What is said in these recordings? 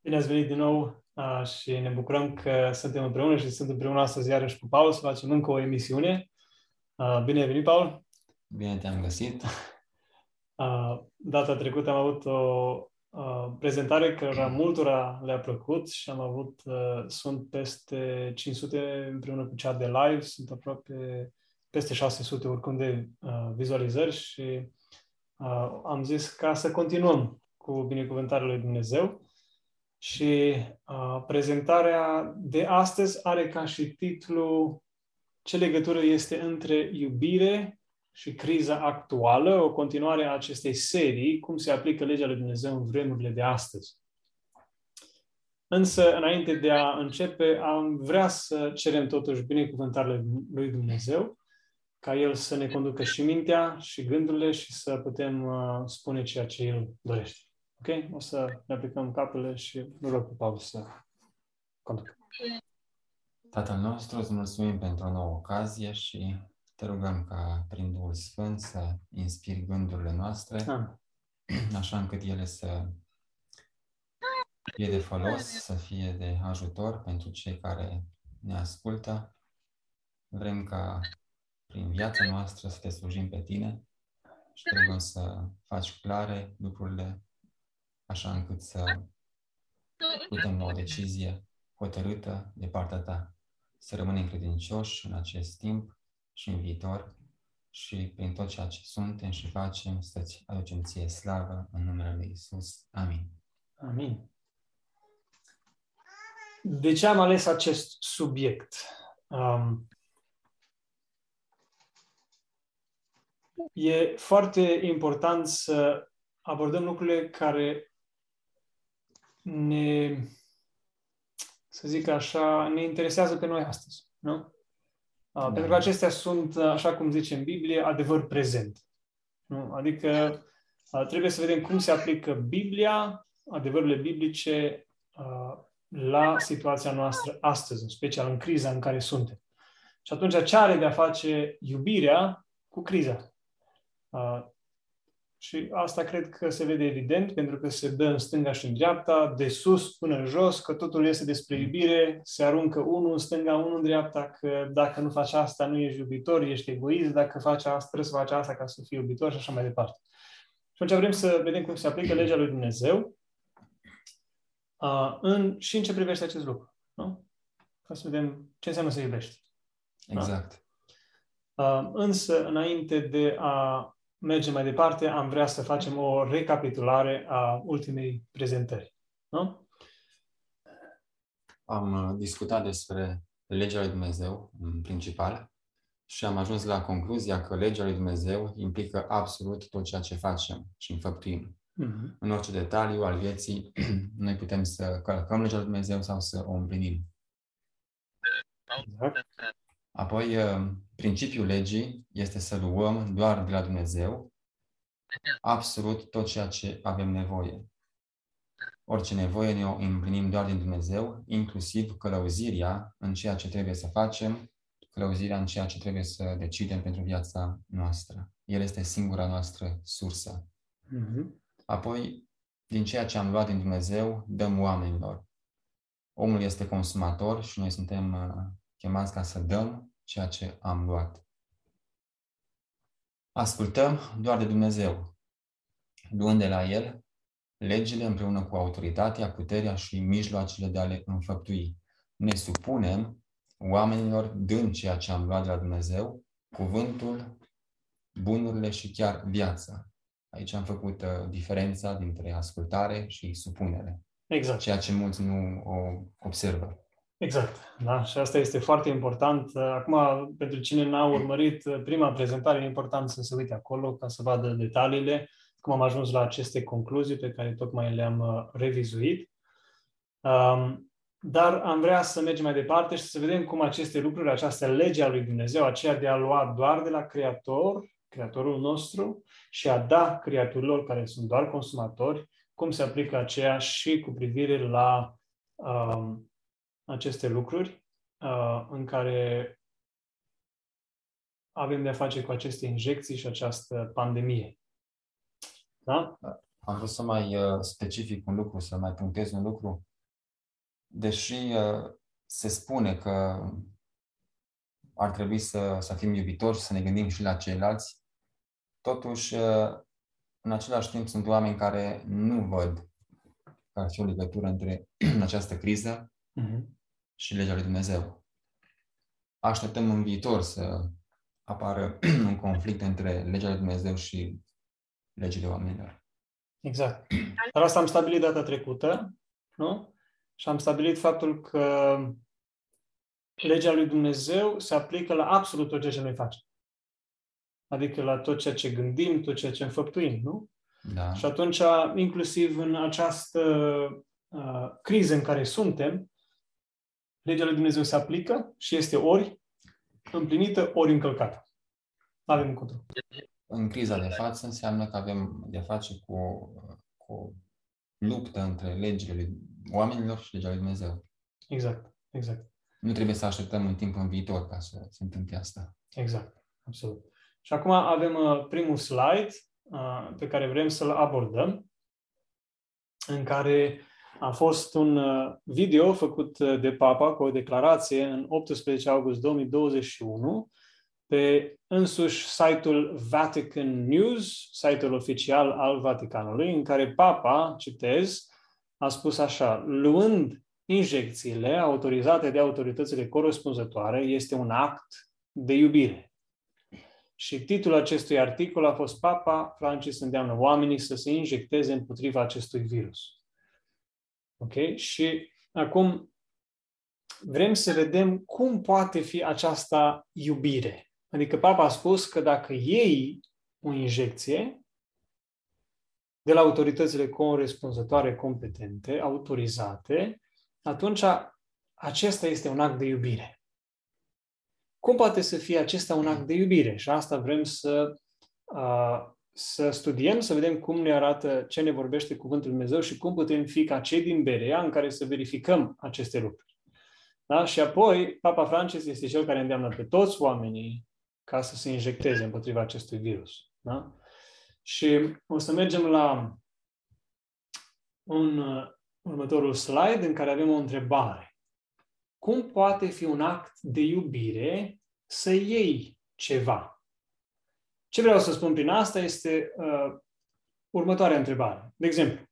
Bine ați venit din nou uh, și ne bucurăm că suntem împreună și sunt împreună astăzi iarăși cu Paul să facem încă o emisiune. Uh, bine ai venit, Paul! Bine te-am găsit! Uh, data trecută am avut o uh, prezentare care multora le-a plăcut și am avut, uh, sunt peste 500 împreună cu cea de live, sunt aproape peste 600 oricum de uh, vizualizări și uh, am zis ca să continuăm cu binecuvântarea lui Dumnezeu. Și uh, prezentarea de astăzi are ca și titlu Ce legătură este între iubire și criza actuală, o continuare a acestei serii, cum se aplică legea lui Dumnezeu în vremurile de astăzi. Însă, înainte de a începe, am vrea să cerem totuși binecuvântarea lui Dumnezeu, ca El să ne conducă și mintea și gândurile și să putem uh, spune ceea ce El dorește. Ok? O să ne aplicăm capele și nu rog pe Paul să conducă. Tatăl nostru, îți mulțumim pentru o nouă ocazie și te rugăm ca prin Duhul Sfânt să inspiri gândurile noastre, ah. așa încât ele să fie de folos, să fie de ajutor pentru cei care ne ascultă. Vrem ca prin viața noastră să te slujim pe tine și te rugăm să faci clare lucrurile așa încât să putem lua o decizie hotărâtă de partea ta. Să rămânem credincioși în acest timp și în viitor și prin tot ceea ce suntem și facem să-ți aducem ție slavă în numele Lui Isus. Amin. Amin. De ce am ales acest subiect? Um, e foarte important să abordăm lucrurile care ne, să zic așa, ne interesează pe noi astăzi. Nu? Da. Pentru că acestea sunt, așa cum zice în Biblie, adevăr prezent. Nu? Adică trebuie să vedem cum se aplică Biblia, adevărurile biblice, la situația noastră astăzi, în special în criza în care suntem. Și atunci ce are de a face iubirea cu criza? Și asta cred că se vede evident, pentru că se dă în stânga și în dreapta, de sus până în jos, că totul este despre iubire, se aruncă unul în stânga, unul în dreapta, că dacă nu faci asta nu ești iubitor, ești egoist, dacă faci asta, trebuie să faci asta ca să fii iubitor și așa mai departe. Și atunci vrem să vedem cum se aplică legea lui Dumnezeu uh, în, și în ce privește acest lucru. Nu? Ca să vedem ce înseamnă să iubești. Exact. Da? Uh, însă, înainte de a mergem mai departe, am vrea să facem o recapitulare a ultimei prezentări. Nu? Am uh, discutat despre legea lui Dumnezeu în principal și am ajuns la concluzia că legea lui Dumnezeu implică absolut tot ceea ce facem și înfăptuim. Mm-hmm. În orice detaliu al vieții, noi putem să călcăm legea lui Dumnezeu sau să o împlinim. Exact. Apoi, uh, principiul legii este să luăm doar de la Dumnezeu absolut tot ceea ce avem nevoie. Orice nevoie ne o împlinim doar din Dumnezeu, inclusiv călăuzirea în ceea ce trebuie să facem, călăuzirea în ceea ce trebuie să decidem pentru viața noastră. El este singura noastră sursă. Mm-hmm. Apoi, din ceea ce am luat din Dumnezeu, dăm oamenilor. Omul este consumator și noi suntem uh, chemați ca să dăm ceea ce am luat. Ascultăm doar de Dumnezeu, luând de la El legile împreună cu autoritatea, puterea și mijloacele de a le înfăptui. Ne supunem oamenilor dând ceea ce am luat de la Dumnezeu, cuvântul, bunurile și chiar viața. Aici am făcut uh, diferența dintre ascultare și supunere. Exact. Ceea ce mulți nu o observă. Exact, da, și asta este foarte important. Acum, pentru cine n-a urmărit prima prezentare, e important să se uite acolo ca să vadă detaliile, cum am ajuns la aceste concluzii pe care tocmai le-am uh, revizuit. Um, dar am vrea să mergem mai departe și să vedem cum aceste lucruri, această lege a lui Dumnezeu, aceea de a lua doar de la Creator, Creatorul nostru, și a da creaturilor care sunt doar consumatori, cum se aplică aceea și cu privire la um, aceste lucruri uh, în care avem de-a face cu aceste injecții și această pandemie. Da? am vrut să mai uh, specific un lucru, să mai punctez un lucru. Deși uh, se spune că ar trebui să, să fim iubitori și să ne gândim și la ceilalți, totuși, uh, în același timp, sunt oameni care nu văd că ar fi o legătură între această criză uh-huh. și legea lui Dumnezeu. Așteptăm în viitor să apară un conflict între legea lui Dumnezeu și legile oamenilor. Exact. Dar asta am stabilit data trecută, nu? Și am stabilit faptul că legea lui Dumnezeu se aplică la absolut tot ceea ce noi facem. Adică la tot ceea ce gândim, tot ceea ce înfăptuim, nu? Da. Și atunci, inclusiv în această uh, criză în care suntem, legea lui Dumnezeu se aplică și este ori împlinită, ori încălcată. Nu avem control în criza de față înseamnă că avem de face cu, cu o luptă între legile oamenilor și legea lui Dumnezeu. Exact, exact. Nu trebuie să așteptăm un timp în viitor ca să se întâmple asta. Exact, absolut. Și acum avem uh, primul slide uh, pe care vrem să-l abordăm, în care a fost un uh, video făcut uh, de Papa cu o declarație în 18 august 2021 pe însuși site-ul Vatican News, site-ul oficial al Vaticanului, în care Papa, citez, a spus așa, luând injecțiile autorizate de autoritățile corespunzătoare este un act de iubire. Și titlul acestui articol a fost Papa Francis îndeamnă oamenii să se injecteze împotriva acestui virus. Ok? Și acum vrem să vedem cum poate fi această iubire. Adică papa a spus că dacă iei o injecție de la autoritățile corespunzătoare competente, autorizate, atunci acesta este un act de iubire. Cum poate să fie acesta un act de iubire? Și asta vrem să, uh, să studiem, să vedem cum ne arată, ce ne vorbește Cuvântul Dumnezeu și cum putem fi ca cei din Berea în care să verificăm aceste lucruri. Da? Și apoi, Papa Francis este cel care îndeamnă pe toți oamenii ca să se injecteze împotriva acestui virus. Da? Și o să mergem la un uh, următorul slide în care avem o întrebare. Cum poate fi un act de iubire să iei ceva? Ce vreau să spun prin asta este uh, următoarea întrebare. De exemplu,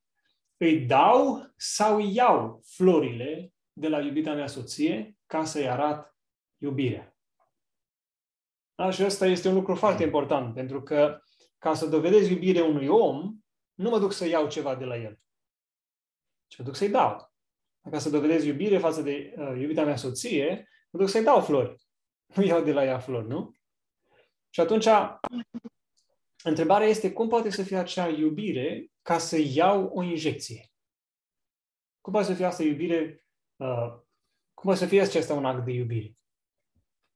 îi dau sau iau florile de la iubita mea soție ca să-i arat iubirea? Da? Și ăsta este un lucru foarte important, pentru că ca să dovedesc iubire unui om, nu mă duc să iau ceva de la el, ci mă duc să-i dau. Ca să dovedesc iubire față de uh, iubita mea soție, mă duc să-i dau flori. Nu iau de la ea flori, nu? Și atunci, întrebarea este cum poate să fie acea iubire ca să iau o injecție? Cum poate să fie asta iubire? Uh, cum poate să fie acesta un act de iubire?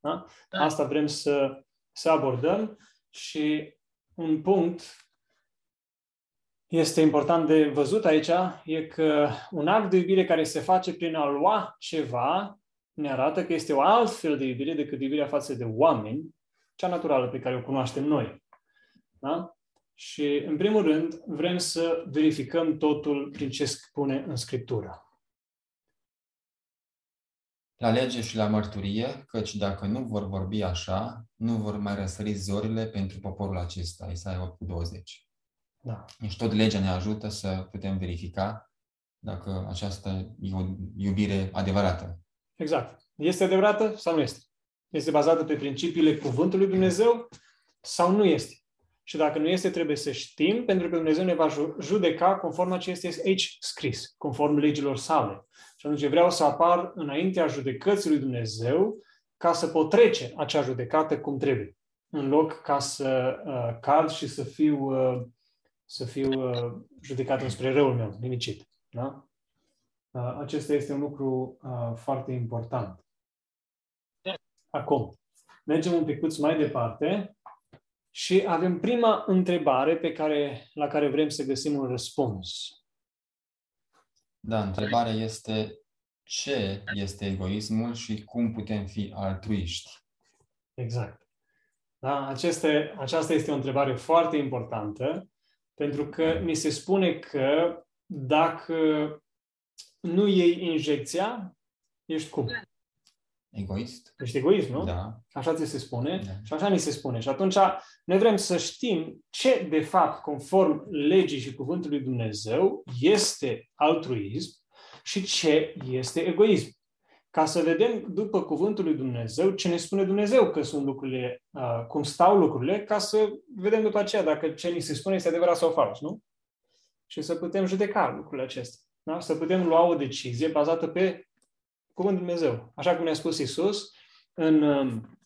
Da? da? Asta vrem să, să abordăm și un punct este important de văzut aici e că un act de iubire care se face prin a lua ceva ne arată că este o altfel de iubire decât iubirea față de oameni, cea naturală pe care o cunoaștem noi. Da? Și, în primul rând, vrem să verificăm totul prin ce spune în Scriptură la lege și la mărturie, căci dacă nu vor vorbi așa, nu vor mai răsări zorile pentru poporul acesta. Isaia 8 20. Da. Deci tot legea ne ajută să putem verifica dacă aceasta e o iubire adevărată. Exact. Este adevărată sau nu este? Este bazată pe principiile Cuvântului Dumnezeu sau nu este? Și dacă nu este, trebuie să știm, pentru că Dumnezeu ne va judeca conform a ce este aici scris, conform legilor sale. Și atunci vreau să apar înaintea judecății lui Dumnezeu ca să pot trece acea judecată cum trebuie, în loc ca să uh, cad și să fiu, uh, să fiu uh, judecat înspre răul meu, nimicit. Da? Uh, acesta este un lucru uh, foarte important. Acum, mergem un pic mai departe și avem prima întrebare pe care, la care vrem să găsim un răspuns. Da, întrebarea este ce este egoismul și cum putem fi altruiști? Exact. Da, aceste, aceasta este o întrebare foarte importantă Pentru că ni se spune că dacă nu iei injecția, ești cum? Egoist. Ești egoist, nu? Da. Așa ți se spune da. și așa ni se spune. Și atunci noi vrem să știm ce, de fapt, conform legii și cuvântului Dumnezeu, este altruism și ce este egoism. Ca să vedem după cuvântul lui Dumnezeu ce ne spune Dumnezeu că sunt lucrurile, uh, cum stau lucrurile, ca să vedem după aceea dacă ce ni se spune este adevărat sau fals, nu? Și să putem judeca lucrurile acestea. Da? Să putem lua o decizie bazată pe cuvântul Dumnezeu. Așa cum ne-a spus Isus în um,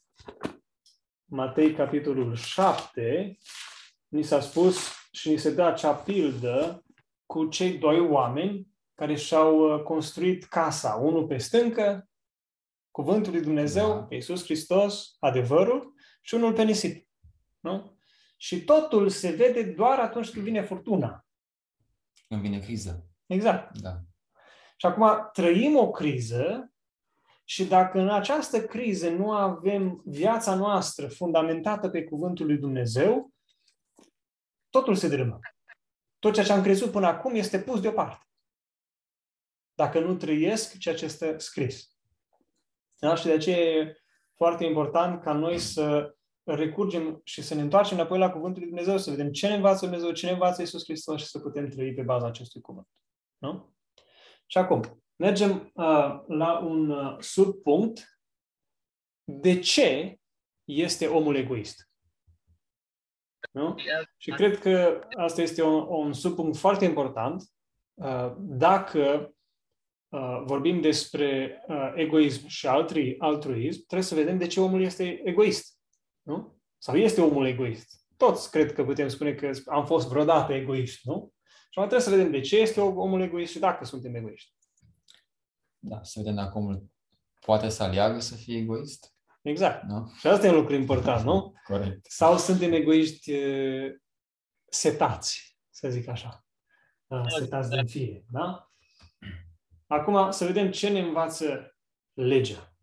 Matei, capitolul 7, ni s-a spus și ni se dă acea pildă cu cei doi oameni care și-au uh, construit casa, unul pe stâncă, cuvântul lui Dumnezeu, da. pe Iisus Hristos, adevărul, și unul pe nisip. Nu? Și totul se vede doar atunci când vine furtuna. Când vine criză. Exact. Da. Și acum trăim o criză și dacă în această criză nu avem viața noastră fundamentată pe cuvântul lui Dumnezeu, totul se dărâmă. Tot ceea ce am crezut până acum este pus deoparte. Dacă nu trăiesc ceea ce este scris. Da? Și de aceea e foarte important ca noi să recurgem și să ne întoarcem înapoi la Cuvântul lui Dumnezeu, să vedem ce ne învață Dumnezeu, ce ne învață Iisus Hristos și să putem trăi pe baza acestui cuvânt. Nu? Și acum, mergem uh, la un uh, subpunct. De ce este omul egoist? Nu? Și cred că asta este un, un subpunct foarte important. Uh, dacă uh, vorbim despre uh, egoism și altri, altruism, trebuie să vedem de ce omul este egoist. Nu? Sau este omul egoist. Toți cred că putem spune că am fost vreodată egoiști, nu? Și acum trebuie să vedem de ce este omul egoist și dacă suntem egoiști. Da, să vedem dacă omul poate să aleagă să fie egoist. Exact. Nu? Și asta e un lucru important, nu? Corect. Sau suntem egoiști setați, să zic așa. Da, setați din fie, da? Acum să vedem ce ne învață legea.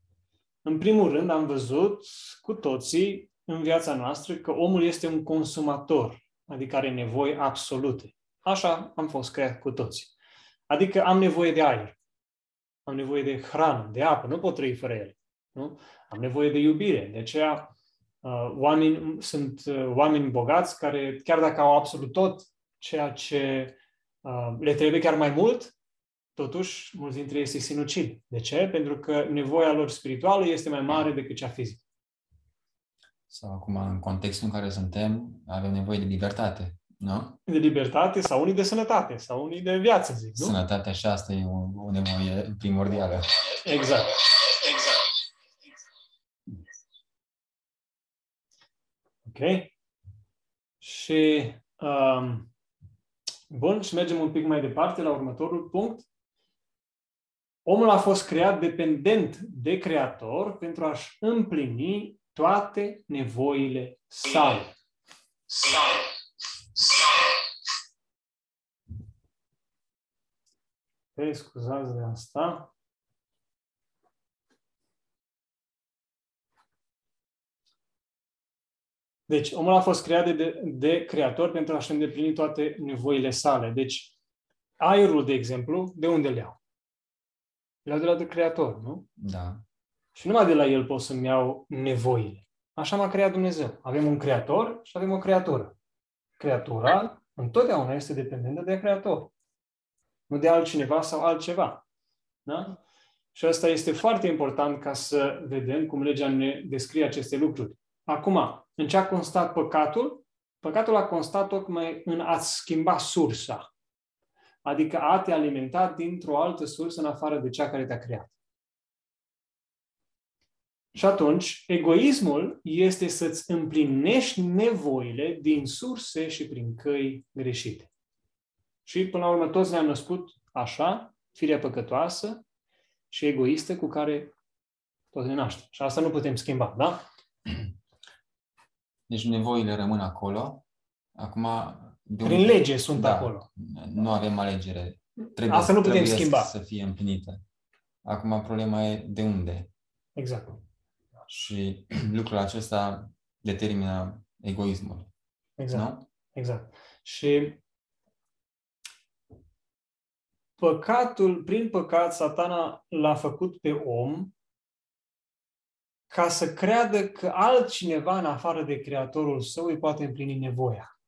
În primul rând am văzut cu toții în viața noastră că omul este un consumator, adică are nevoi absolute. Așa am fost creat cu toții. Adică am nevoie de aer, am nevoie de hrană, de apă, nu pot trăi fără ele. Nu? Am nevoie de iubire. De aceea uh, oameni, sunt uh, oameni bogați care, chiar dacă au absolut tot ceea ce uh, le trebuie chiar mai mult, totuși mulți dintre ei se sinucid. De ce? Pentru că nevoia lor spirituală este mai mare decât cea fizică. Sau acum, în contextul în care suntem, avem nevoie de libertate. Nu? De libertate sau unii de sănătate sau unii de viață, zic, nu? Sănătatea și asta e o, o nevoie primordială. Exact. Exact. Ok? Și um, bun, și mergem un pic mai departe la următorul punct. Omul a fost creat dependent de Creator pentru a-și împlini toate nevoile sale. Sale. Ok, scuzați de asta. Deci, omul a fost creat de, de creator pentru a-și îndeplini toate nevoile sale. Deci, aerul, de exemplu, de unde le iau? Le iau de la de creator, nu? Da. Și numai de la el pot să-mi iau nevoile. Așa m-a creat Dumnezeu. Avem un creator și avem o creatură. Creatura întotdeauna este dependentă de creator nu de altcineva sau altceva. Da? Și asta este foarte important ca să vedem cum legea ne descrie aceste lucruri. Acum, în ce a constat păcatul? Păcatul a constat tocmai în a-ți schimba sursa. Adică a te alimenta dintr-o altă sursă în afară de cea care te-a creat. Și atunci, egoismul este să-ți împlinești nevoile din surse și prin căi greșite. Și până la urmă toți ne-am născut așa, firea păcătoasă și egoistă cu care toți ne naștem. Și asta nu putem schimba, da? Deci nevoile rămân acolo. Acum... De Prin unde... lege sunt da, acolo. Nu avem alegere. Trebuie, asta nu putem schimba. să fie împlinită. Acum problema e de unde. Exact. Și lucrul acesta determină egoismul. Exact. Nu? Exact. Și păcatul, prin păcat, satana l-a făcut pe om ca să creadă că altcineva în afară de creatorul său îi poate împlini nevoia.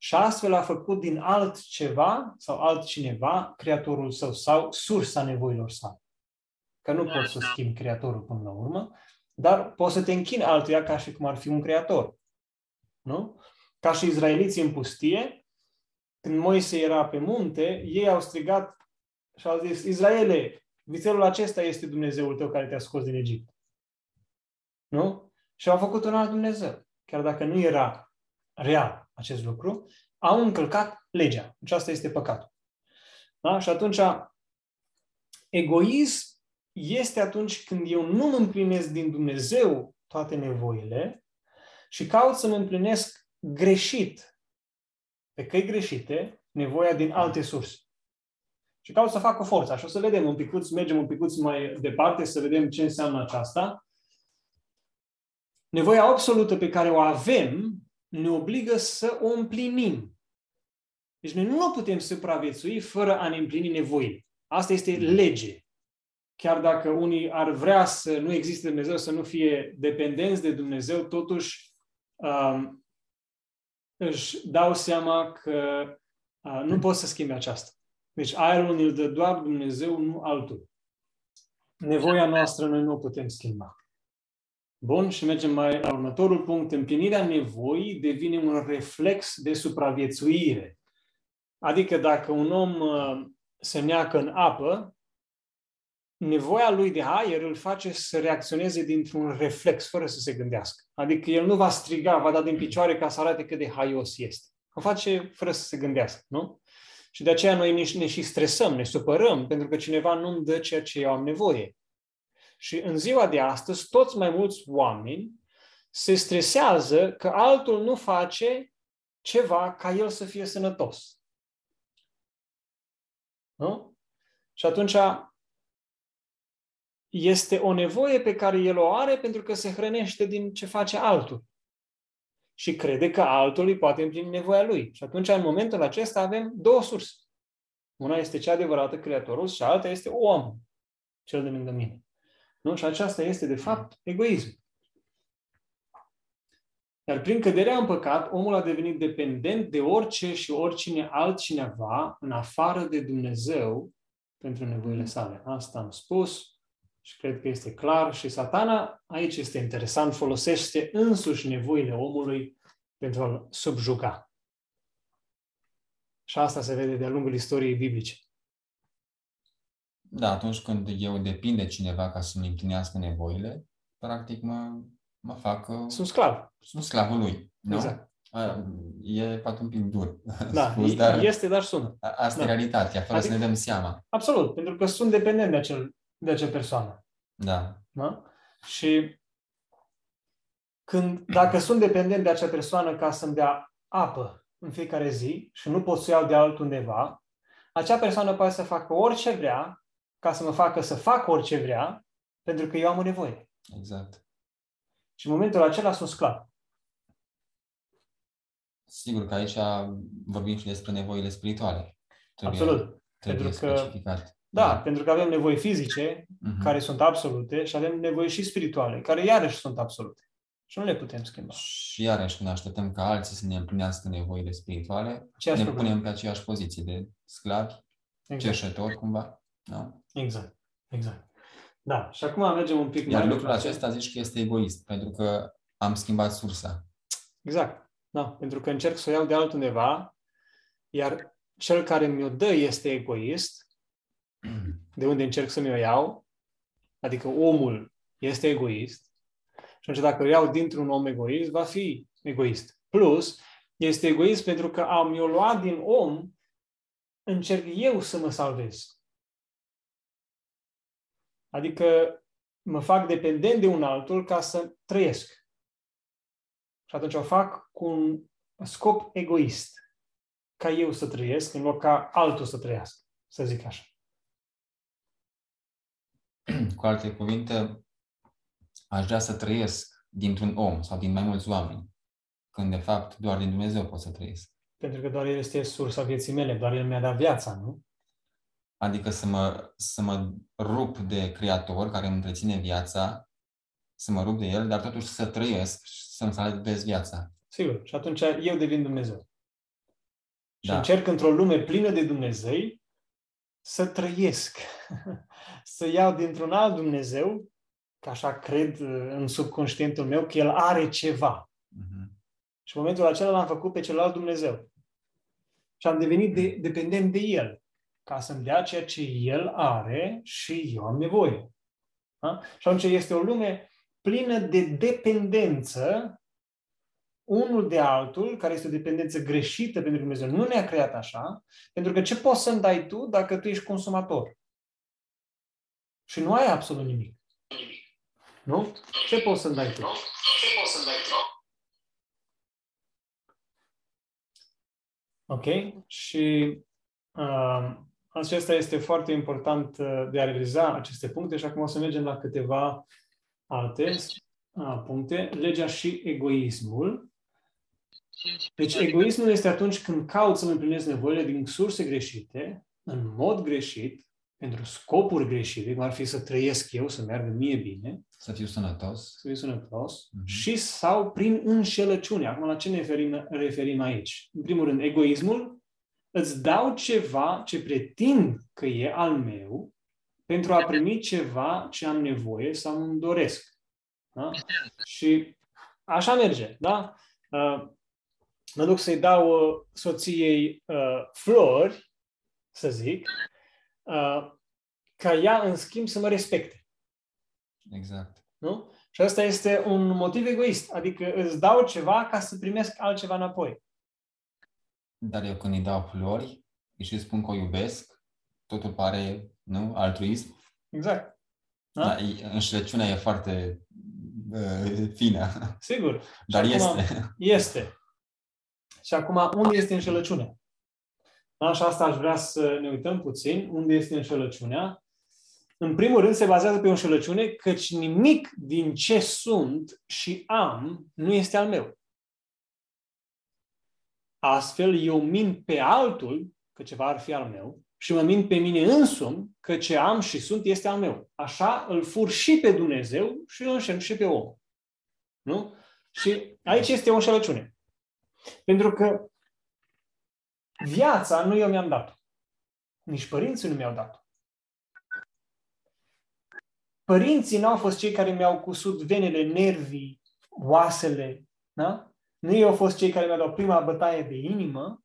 Și astfel a făcut din altceva sau altcineva creatorul său sau sursa nevoilor sale. Că nu poți să schimbi creatorul până la urmă, dar poți să te închini altuia ca și cum ar fi un creator. Nu? Ca și izraeliții în pustie, când Moise era pe munte, ei au strigat și au zis, Israele, vițelul acesta este Dumnezeul tău care te-a scos din Egipt. Nu? Și au făcut un alt Dumnezeu. Chiar dacă nu era real acest lucru, au încălcat legea. Deci asta este păcatul. Da? Și atunci, egoism este atunci când eu nu îmi împlinesc din Dumnezeu toate nevoile și caut să mă împlinesc greșit, pe căi greșite, nevoia din alte surse. Și caut să fac o forță. Și o să vedem un picuț, mergem un picuț mai departe să vedem ce înseamnă aceasta. Nevoia absolută pe care o avem ne obligă să o împlinim. Deci noi nu putem supraviețui fără a ne împlini nevoile. Asta este lege. Chiar dacă unii ar vrea să nu existe Dumnezeu, să nu fie dependenți de Dumnezeu, totuși um, își dau seama că uh, nu pot să schimbe aceasta. Deci aerul îl dă doar Dumnezeu, nu altul. Nevoia noastră noi nu o putem schimba. Bun, și mergem mai la următorul punct. Împlinirea nevoii devine un reflex de supraviețuire. Adică dacă un om uh, se neacă în apă, nevoia lui de aer îl face să reacționeze dintr-un reflex, fără să se gândească. Adică el nu va striga, va da din picioare ca să arate cât de haios este. O face fără să se gândească, nu? Și de aceea noi ne, ne și stresăm, ne supărăm, pentru că cineva nu îmi dă ceea ce eu am nevoie. Și în ziua de astăzi, toți mai mulți oameni se stresează că altul nu face ceva ca el să fie sănătos. Nu? Și atunci este o nevoie pe care el o are pentru că se hrănește din ce face altul. Și crede că altul îi poate împlini nevoia lui. Și atunci, în momentul acesta, avem două surse. Una este cea adevărată, Creatorul, și alta este om, cel de lângă mine. Nu? Și aceasta este, de fapt, egoism. Iar prin căderea în păcat, omul a devenit dependent de orice și oricine altcineva în afară de Dumnezeu pentru nevoile sale. Asta am spus și cred că este clar. Și satana, aici este interesant, folosește însuși nevoile omului pentru a-l subjuga. Și asta se vede de-a lungul istoriei biblice. Da, atunci când eu depind de cineva ca să-mi împlinească nevoile, practic mă, mă fac... Uh, sunt sclav. Sunt sclavul lui. Nu? Exact. A, e poate un pic dur. Da, spus, dar este, dar sună. Asta da. e realitatea, fără adică, să ne dăm seama. Absolut, pentru că sunt dependent de, acel, de acea persoană. Da. da? Și când, dacă sunt dependent de acea persoană ca să-mi dea apă în fiecare zi și nu pot să iau de altundeva, acea persoană poate să facă orice vrea ca să mă facă să fac orice vrea, pentru că eu am o nevoie. Exact. Și în momentul acela sunt sclav. Sigur că aici vorbim și despre nevoile spirituale. Trebuie, Absolut. Trebuie pentru că, specificat. Da, da, pentru că avem nevoi fizice, uh-huh. care sunt absolute, și avem nevoi și spirituale, care iarăși sunt absolute. Și nu le putem schimba. Și iarăși, când așteptăm ca alții să ne împlinească nevoile spirituale, aceeași ne problemă. punem pe aceeași poziție de sclavi, exact. cerșători, cumva. Da? Exact, exact. Da, și acum mergem un pic Iar mai lucrul acesta zici că este egoist, pentru că am schimbat sursa. Exact, da, pentru că încerc să o iau de altundeva, iar cel care mi-o dă este egoist, de unde încerc să mi-o iau, adică omul este egoist, și atunci dacă o iau dintr-un om egoist, va fi egoist. Plus, este egoist pentru că am eu luat din om, încerc eu să mă salvez. Adică mă fac dependent de un altul ca să trăiesc. Și atunci o fac cu un scop egoist. Ca eu să trăiesc în loc ca altul să trăiască, să zic așa. Cu alte cuvinte, aș vrea să trăiesc dintr-un om sau din mai mulți oameni, când de fapt doar din Dumnezeu pot să trăiesc. pentru că doar El este sursa vieții mele, doar El mi-a dat viața, nu? Adică să mă, să mă rup de Creator care îmi întreține viața, să mă rup de El, dar totuși să trăiesc și să-mi salvez viața. Sigur. Și atunci eu devin Dumnezeu. Și da. încerc într-o lume plină de Dumnezei să trăiesc, să iau dintr-un alt Dumnezeu, că așa cred în subconștientul meu, că El are ceva. Uh-huh. Și în momentul acela l-am făcut pe celălalt Dumnezeu. Și am devenit de, dependent de El, ca să-mi dea ceea ce El are și eu am nevoie. Da? Și atunci este o lume plină de dependență unul de altul, care este o dependență greșită pentru Dumnezeu. Nu ne-a creat așa, pentru că ce poți să-mi dai tu dacă tu ești consumator? Și nu ai absolut nimic. Nu? Ce poți să-mi dai tu? Ce poți să-mi dai tu? Ok? Și uh, acesta este foarte important uh, de a realiza aceste puncte și acum o să mergem la câteva alte uh, puncte. Legea și egoismul. Deci egoismul este atunci când caut să-mi împlinesc nevoile din surse greșite, în mod greșit, pentru scopuri greșite, cum ar fi să trăiesc eu, să meargă mie bine. Să fiu sănătos. Să fiu sănătos. Uh-huh. Și sau prin înșelăciune. Acum la ce ne referim, referim aici? În primul rând, egoismul, îți dau ceva ce pretind că e al meu pentru a primi ceva ce am nevoie sau îmi doresc. Da? Și așa merge, da? Uh, mă duc să-i dau uh, soției uh, flori, să zic, uh, ca ea, în schimb, să mă respecte. Exact. Nu? Și asta este un motiv egoist. Adică îți dau ceva ca să primesc altceva înapoi. Dar eu când îi dau flori și își spun că o iubesc, totul pare, nu, altruism. Exact. Da? Da, înșelăciunea e foarte uh, fină. Sigur. Dar este. Este. Și acum, unde este înșelăciunea? Da? Și asta aș vrea să ne uităm puțin. Unde este înșelăciunea? În primul rând, se bazează pe o înșelăciune, căci nimic din ce sunt și am nu este al meu. Astfel, eu mint pe altul că ceva ar fi al meu și mă mint pe mine însumi că ce am și sunt este al meu. Așa îl fur și pe Dumnezeu și îl înșel și pe om. Nu? Și aici este o înșelăciune. Pentru că viața nu eu mi-am dat-o. Nici părinții nu mi-au dat-o. Părinții nu au fost cei care mi-au cusut venele, nervii, oasele, da? Nu ei au fost cei care mi-au dat prima bătaie de inimă,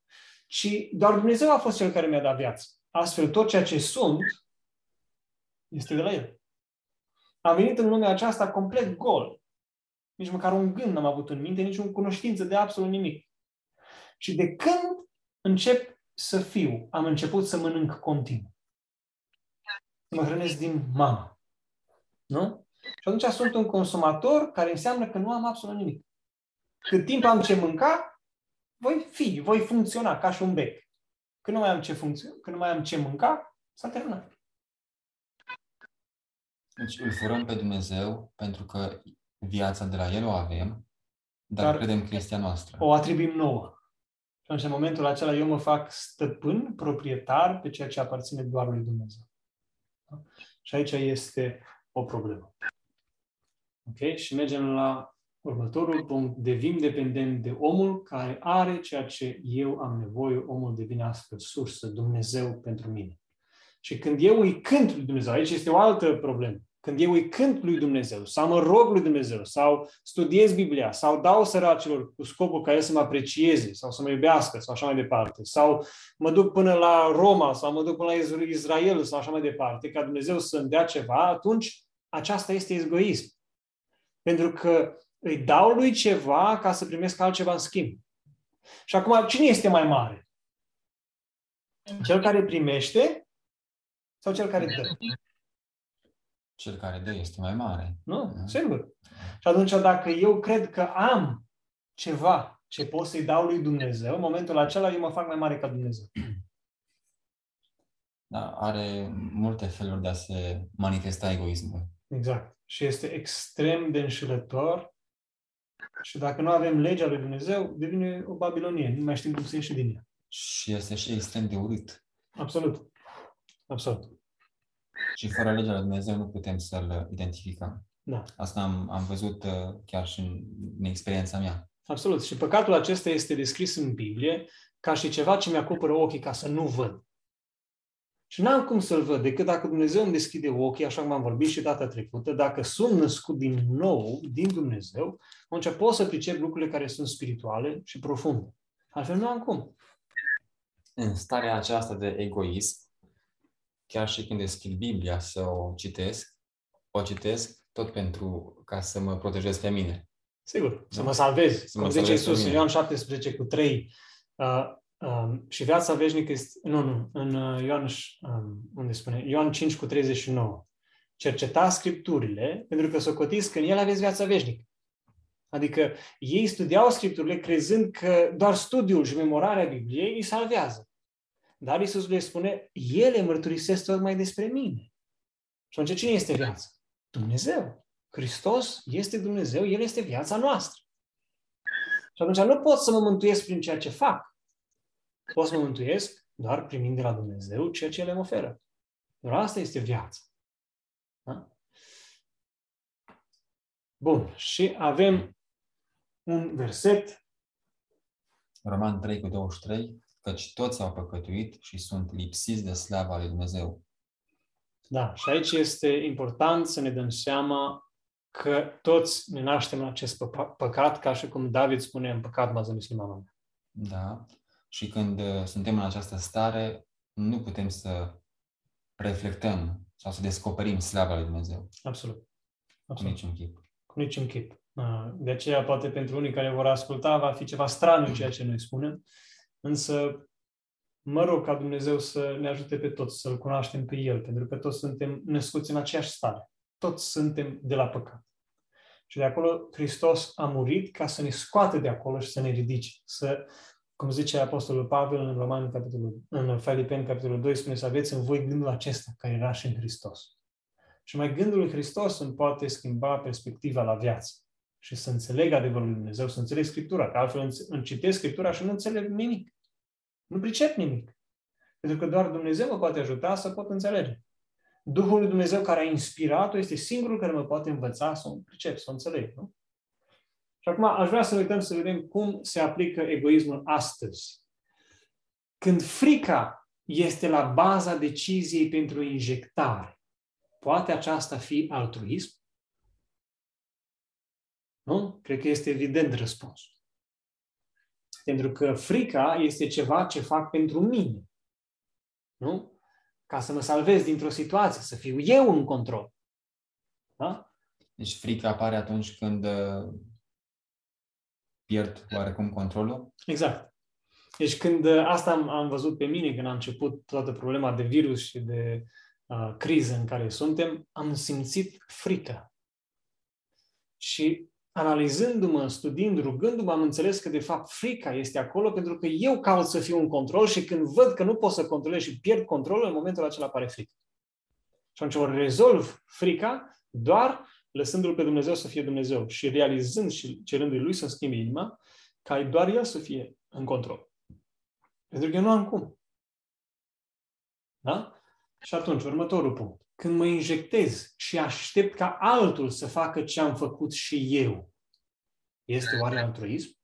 ci doar Dumnezeu a fost cel care mi-a dat viață. Astfel, tot ceea ce sunt este de la El. Am venit în lumea aceasta complet gol. Nici măcar un gând n-am avut în minte, nici o cunoștință de absolut nimic. Și de când încep să fiu, am început să mănânc continuu. Să mă hrănesc din mama. Nu? Și atunci sunt un consumator care înseamnă că nu am absolut nimic. Cât timp am ce mânca, voi fi, voi funcționa ca și un bec. Când nu mai am ce funcționa, când nu mai am ce mânca, s-a terminat. Deci îl furăm pe Dumnezeu pentru că viața de la El o avem, dar, dar credem că este a noastră. O atribuim nouă. Și atunci, în momentul acela, eu mă fac stăpân, proprietar pe ceea ce aparține doar lui Dumnezeu. Da? Și aici este o problemă. Ok? Și mergem la următorul punct. Devin dependent de omul care are ceea ce eu am nevoie. Omul devine astfel sursă, Dumnezeu pentru mine. Și când eu îi cânt lui Dumnezeu, aici este o altă problemă. Când eu îi cânt lui Dumnezeu, sau mă rog lui Dumnezeu, sau studiez Biblia, sau dau săracilor cu scopul ca el să mă aprecieze, sau să mă iubească, sau așa mai departe, sau mă duc până la Roma, sau mă duc până la Israel, sau așa mai departe, ca Dumnezeu să-mi dea ceva, atunci aceasta este egoism. Pentru că îi dau lui ceva ca să primesc altceva în schimb. Și acum, cine este mai mare? Cel care primește sau cel care dă? Cel care dă este mai mare. Nu, da. sigur. Și atunci, dacă eu cred că am ceva ce pot să-i dau lui Dumnezeu, în momentul acela eu mă fac mai mare ca Dumnezeu. Da, are multe feluri de a se manifesta egoismul. Exact. Și este extrem de înșelător Și dacă nu avem legea lui Dumnezeu, devine o Babilonie. Nu mai știm cum să ieși din ea. Și este și extrem de urât. Absolut. Absolut. Și fără legea lui Dumnezeu nu putem să-L identificăm. Da. Asta am, am văzut uh, chiar și în, în experiența mea. Absolut. Și păcatul acesta este descris în Biblie ca și ceva ce mi-acoperă ochii ca să nu văd. Și n-am cum să-l văd decât dacă Dumnezeu îmi deschide ochii, așa cum am vorbit și data trecută, dacă sunt născut din nou, din Dumnezeu, atunci pot să pricep lucrurile care sunt spirituale și profunde. Altfel nu am cum. În starea aceasta de egoism, chiar și când deschid Biblia să o citesc, o citesc tot pentru ca să mă protejez pe mine. Sigur, să mă salvez. Să Cum zice Iisus în Ioan 17 cu 3, uh, um, și viața veșnică este, nu, nu, în uh, Ioan, um, unde spune, Ioan 5 cu 39. Cerceta Scripturile, pentru că socotiți că în ele aveți viața veșnică. Adică ei studiau Scripturile crezând că doar studiul și memorarea Bibliei îi salvează. Dar Iisus le spune, ele mărturisesc tocmai despre mine. Și atunci cine este viața? Dumnezeu. Hristos este Dumnezeu, El este viața noastră. Și atunci nu pot să mă mântuiesc prin ceea ce fac. Pot să mă mântuiesc doar primind de la Dumnezeu ceea ce El îmi oferă. Doar asta este viața. Da? Bun. Și avem un verset. Roman 3 cu 23. Căci toți au păcătuit și sunt lipsiți de slava lui Dumnezeu. Da, și aici este important să ne dăm seama că toți ne naștem în acest pă- păcat, ca și cum David spune, în păcat m-a zămislit mama mea. Da, și când uh, suntem în această stare, nu putem să reflectăm sau să descoperim slava lui Dumnezeu. Absolut. Absolut. Cu niciun chip. Cu niciun chip. De aceea, poate pentru unii care vor asculta, va fi ceva straniu ceea ce noi spunem, însă mă rog ca Dumnezeu să ne ajute pe toți să-L cunoaștem pe El, pentru că toți suntem născuți în aceeași stare. Toți suntem de la păcat. Și de acolo Hristos a murit ca să ne scoate de acolo și să ne ridice. Să, cum zice Apostolul Pavel în Roman, capitolul, în Filipeni, capitolul 2, spune să aveți în voi gândul acesta care era și în Hristos. Și mai gândul lui Hristos îmi poate schimba perspectiva la viață și să înțeleg adevărul lui Dumnezeu, să înțeleg Scriptura, că altfel îmi citesc Scriptura și nu înțeleg nimic. Nu pricep nimic. Pentru că doar Dumnezeu mă poate ajuta să pot înțelege. Duhul lui Dumnezeu care a inspirat-o este singurul care mă poate învăța să o pricep, să o înțeleg. Nu? Și acum aș vrea să uităm să vedem cum se aplică egoismul astăzi. Când frica este la baza deciziei pentru injectare, poate aceasta fi altruism? Nu? Cred că este evident răspunsul. Pentru că frica este ceva ce fac pentru mine. Nu? Ca să mă salvez dintr-o situație, să fiu eu în control. Da? Deci frica apare atunci când uh, pierd oarecum controlul? Exact. Deci când uh, asta am, am văzut pe mine, când a început toată problema de virus și de uh, criză în care suntem, am simțit frică. Și analizându-mă, studiind, rugându-mă, am înțeles că, de fapt, frica este acolo pentru că eu caut să fiu în control și când văd că nu pot să controlez și pierd controlul, în momentul acela apare frică. Și atunci o rezolv frica doar lăsându-L pe Dumnezeu să fie Dumnezeu și realizând și cerându-i Lui să schimbe inima, ca doar El să fie în control. Pentru că eu nu am cum. Da? Și atunci, următorul punct când mă injectez și aștept ca altul să facă ce am făcut și eu, este oare altruism?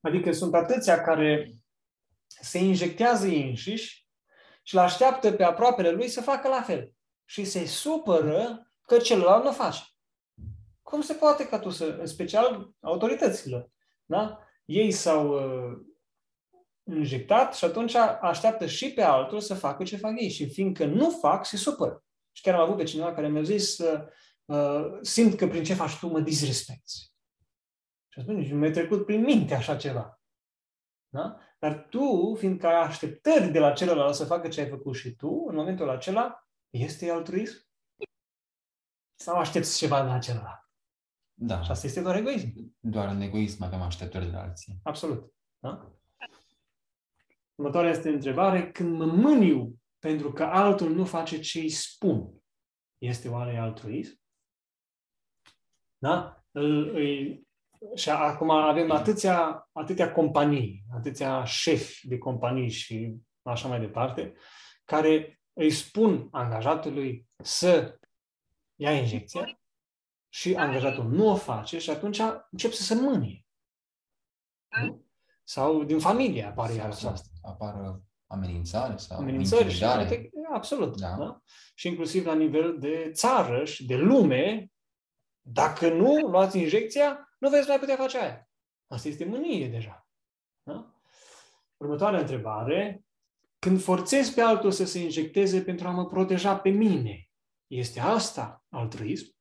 Adică sunt atâția care se injectează ei înșiși și îl așteaptă pe aproapele lui să facă la fel. Și se supără că celălalt nu face. Cum se poate ca tu să, în special autoritățile, da? Ei s-au uh, injectat și atunci așteaptă și pe altul să facă ce fac ei. Și fiindcă nu fac, se supără. Și chiar am avut pe cineva care mi-a zis, uh, simt că prin ce faci tu mă disrespecti. Și atunci mi-a trecut prin minte așa ceva. Da? Dar tu, fiindcă ai așteptări de la celălalt să facă ce ai făcut și tu, în momentul acela, este altruism? Sau aștepți ceva de la celălalt? Da. Și asta este doar egoism. Doar în egoism avem așteptări de la alții. Absolut. Da? Următoarea este întrebare. Când mă mâniu pentru că altul nu face ce îi spun, este oare altruism? Da? Îl, îi și acum avem atâția, atâtea companii, atâția șefi de companii și așa mai departe, care îi spun angajatului să ia injecția și angajatul nu o face și atunci încep să se mânie. Nu? Sau din familie apare iar asta. Apară amenințare sau amenințări și alte, absolut. Da. Da? Și inclusiv la nivel de țară și de lume, dacă nu luați injecția, nu veți mai putea face aia. Asta este mânie deja. Da? Următoarea întrebare. Când forțez pe altul să se injecteze pentru a mă proteja pe mine, este asta altruism?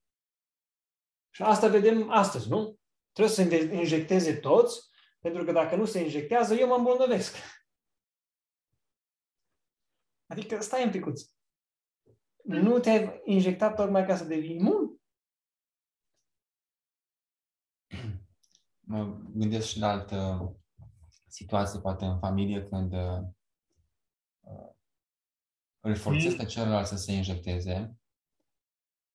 Și asta vedem astăzi, nu? Trebuie să se injecteze toți, pentru că dacă nu se injectează, eu mă îmbolnăvesc. Adică stai un picuț. Nu te-ai injectat tocmai ca să devii imun? Mă gândesc și la altă situație, poate în familie, când uh, îl forțez pe celălalt să se injecteze,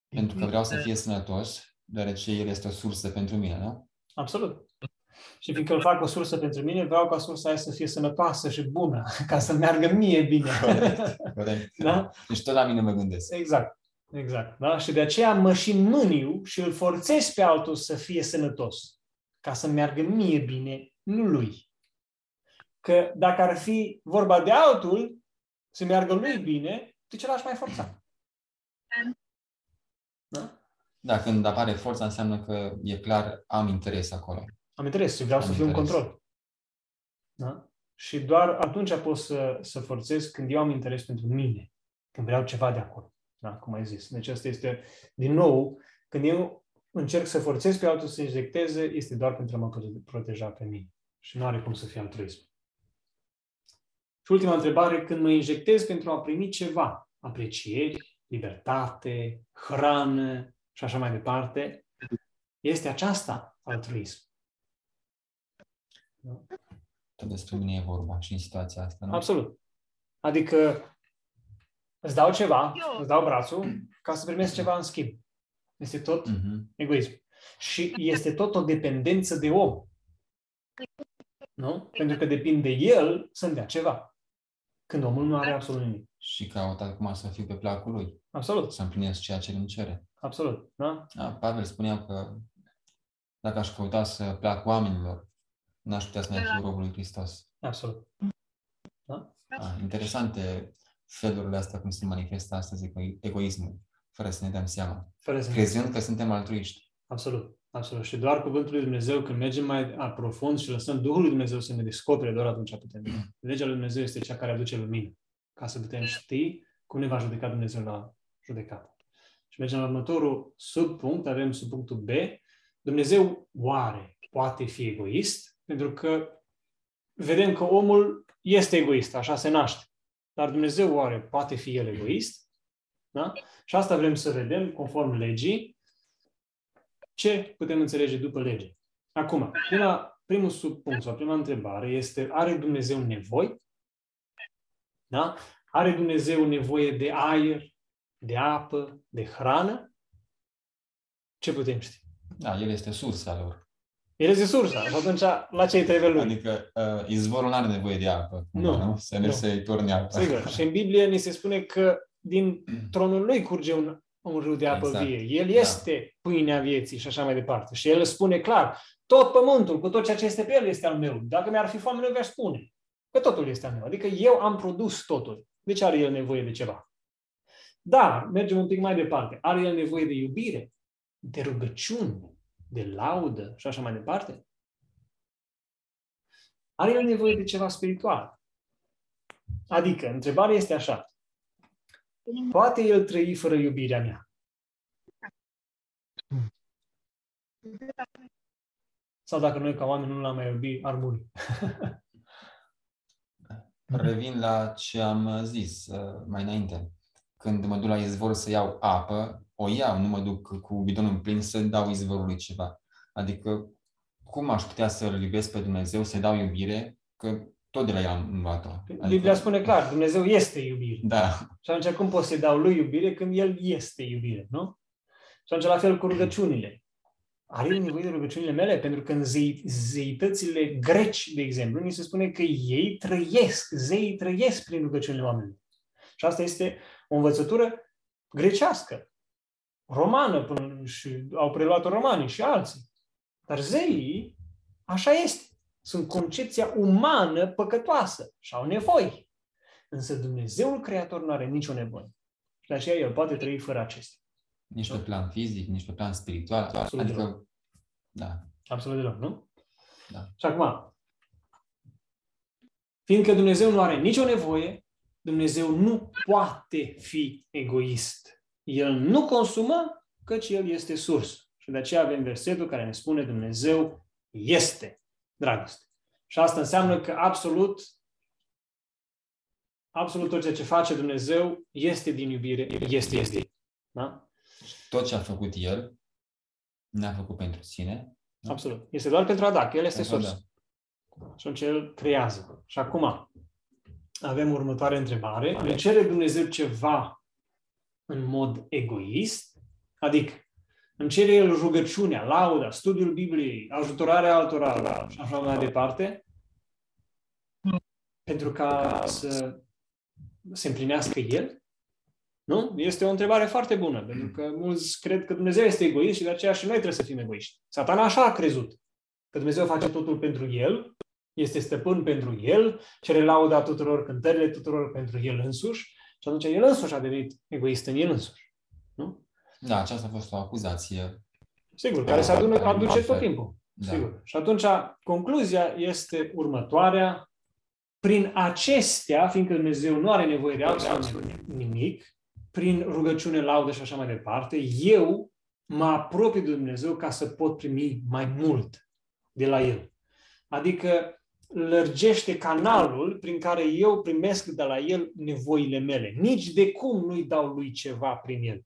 pentru că vreau să fie sănătos, deoarece el este o sursă pentru mine, nu? Absolut. Și fiindcă îl fac o sursă pentru mine, vreau ca sursa aia să fie sănătoasă și bună, ca să meargă mie bine. Corect, corect. Da? Deci tot la mine mă gândesc. Exact. Exact. Da? Și de aceea mă și mâniu și îl forțez pe altul să fie sănătos, ca să meargă mie bine, nu lui. Că dacă ar fi vorba de altul, să meargă lui bine, de ce l-aș mai forța? Da? Da, când apare forța înseamnă că e clar, am interes acolo. Am interes și vreau am să fiu în control. Da? Și doar atunci pot să, să forțez când eu am interes pentru mine, când vreau ceva de acolo. Da? Cum ai zis. Deci asta este, din nou, când eu încerc să forțez pe altul să injecteze, este doar pentru a mă proteja pe mine. Și nu are cum să fie altruism. Și ultima întrebare, când mă injectez pentru a primi ceva, aprecieri, libertate, hrană și așa mai departe, este aceasta altruism. Tot despre mine e vorba și în situația asta, nu? Absolut. Adică îți dau ceva, Eu. îți dau brațul ca să primesc ceva în schimb. Este tot uh-huh. egoism. Și este tot o dependență de om. Nu? Pentru că depinde de el să-mi dea ceva. Când omul nu are absolut nimic. Și caut acum să fiu pe placul lui. Absolut. Să împlinesc ceea ce îmi cere. Absolut. Da? da? Pavel spunea că dacă aș căuta să plac oamenilor, n-aș putea să mai fiu robul lui Hristos. Absolut. Da? Ah, interesante felurile astea cum se manifestă astăzi egoismul, fără să ne dăm seama. Fără să Crezând ne... că suntem altruiști. Absolut. Absolut. Și doar cuvântul lui Dumnezeu, când mergem mai aprofund și lăsăm Duhul lui Dumnezeu să ne descopere, doar atunci putem. Legea lui Dumnezeu este cea care aduce lumină, ca să putem ști cum ne va judeca Dumnezeu la judecată. Și mergem la următorul subpunct, avem subpunctul B. Dumnezeu oare poate fi egoist? Pentru că vedem că omul este egoist, așa se naște. Dar Dumnezeu oare poate fi el egoist? Da? Și asta vrem să vedem, conform legii, ce putem înțelege după lege. Acum, prima, primul subpunct sau prima întrebare este, are Dumnezeu nevoi? Da? Are Dumnezeu nevoie de aer, de apă, de hrană? Ce putem ști? Da, El este sursa lor. El este sursa. Și atunci, la ce îi trebuie lui? Adică, uh, izvorul nu are nevoie de apă. Nu. nu? Să mergi să-i torni apă. Sigur. Și în Biblie ni se spune că din tronul lui curge un, un râu de apă exact. vie. El da. este da. pâinea vieții și așa mai departe. Și el spune clar, tot pământul, cu tot ceea ce este pe el, este al meu. Dacă mi-ar fi foame, nu vi-aș spune. Că totul este al meu. Adică eu am produs totul. De ce are el nevoie de ceva? Dar, mergem un pic mai departe. Are el nevoie de iubire, de rugăciune, de laudă și așa mai departe? Are el nevoie de ceva spiritual. Adică, întrebarea este așa. Poate el trăi fără iubirea mea? Sau dacă noi ca oameni nu l-am mai iubit, ar muri. Revin la ce am zis uh, mai înainte. Când mă duc la izvor să iau apă, o iau, nu mă duc cu bidonul plin să dau izvorului ceva. Adică cum aș putea să-L iubesc pe Dumnezeu, să-i dau iubire, că tot de la el am luat-o. Adică... Biblia spune clar, Dumnezeu este iubire. Da. Și atunci cum pot să-i dau lui iubire când El este iubire, nu? Și atunci la fel cu rugăciunile. are el nevoie de rugăciunile mele? Pentru că în zei, zeitățile greci, de exemplu, ni se spune că ei trăiesc, zeii trăiesc prin rugăciunile oamenilor. Și asta este o învățătură grecească, romană, până și au preluat romanii și alții. Dar zeii, așa este. Sunt concepția umană păcătoasă și au nevoi. Însă Dumnezeul Creator nu are nicio nevoie. Și de aceea El poate trăi fără acestea. Nici pe plan fizic, nici pe plan spiritual. Absolut adică, deloc. da. Absolut deloc, nu? Da. Și acum, fiindcă Dumnezeu nu are nicio nevoie, Dumnezeu nu poate fi egoist. El nu consumă, căci El este sursă. Și de aceea avem versetul care ne spune Dumnezeu este dragoste. Și asta înseamnă că absolut absolut tot ceea ce face Dumnezeu este din iubire, este, este. Da? Tot ce a făcut El ne-a făcut pentru sine. Da? Absolut. Este doar pentru Adam, El este sursă. Da. Și atunci El creează. Și acum avem următoarea întrebare. Ne cere Dumnezeu ceva în mod egoist? Adică îmi cere El rugăciunea, lauda, studiul Bibliei, ajutorarea altora și așa mai departe, pentru ca să se împlinească El? Nu? Este o întrebare foarte bună, pentru că mulți cred că Dumnezeu este egoist și de aceea și noi trebuie să fim egoiști. Satana așa a crezut, că Dumnezeu face totul pentru El, este stăpân pentru El, cere lauda tuturor cântările tuturor pentru El însuși și atunci El însuși a devenit egoist în El însuși. Nu? Da, aceasta a fost o acuzație. Sigur, care se adună, aduce tot timpul. Da. Sigur. Și atunci concluzia este următoarea prin acestea, fiindcă Dumnezeu nu are nevoie de altceva nimic, prin rugăciune, laudă și așa mai departe, eu mă apropii de Dumnezeu ca să pot primi mai mult de la El. Adică lărgește canalul prin care eu primesc de la El nevoile mele. Nici de cum nu-i dau lui ceva prin El.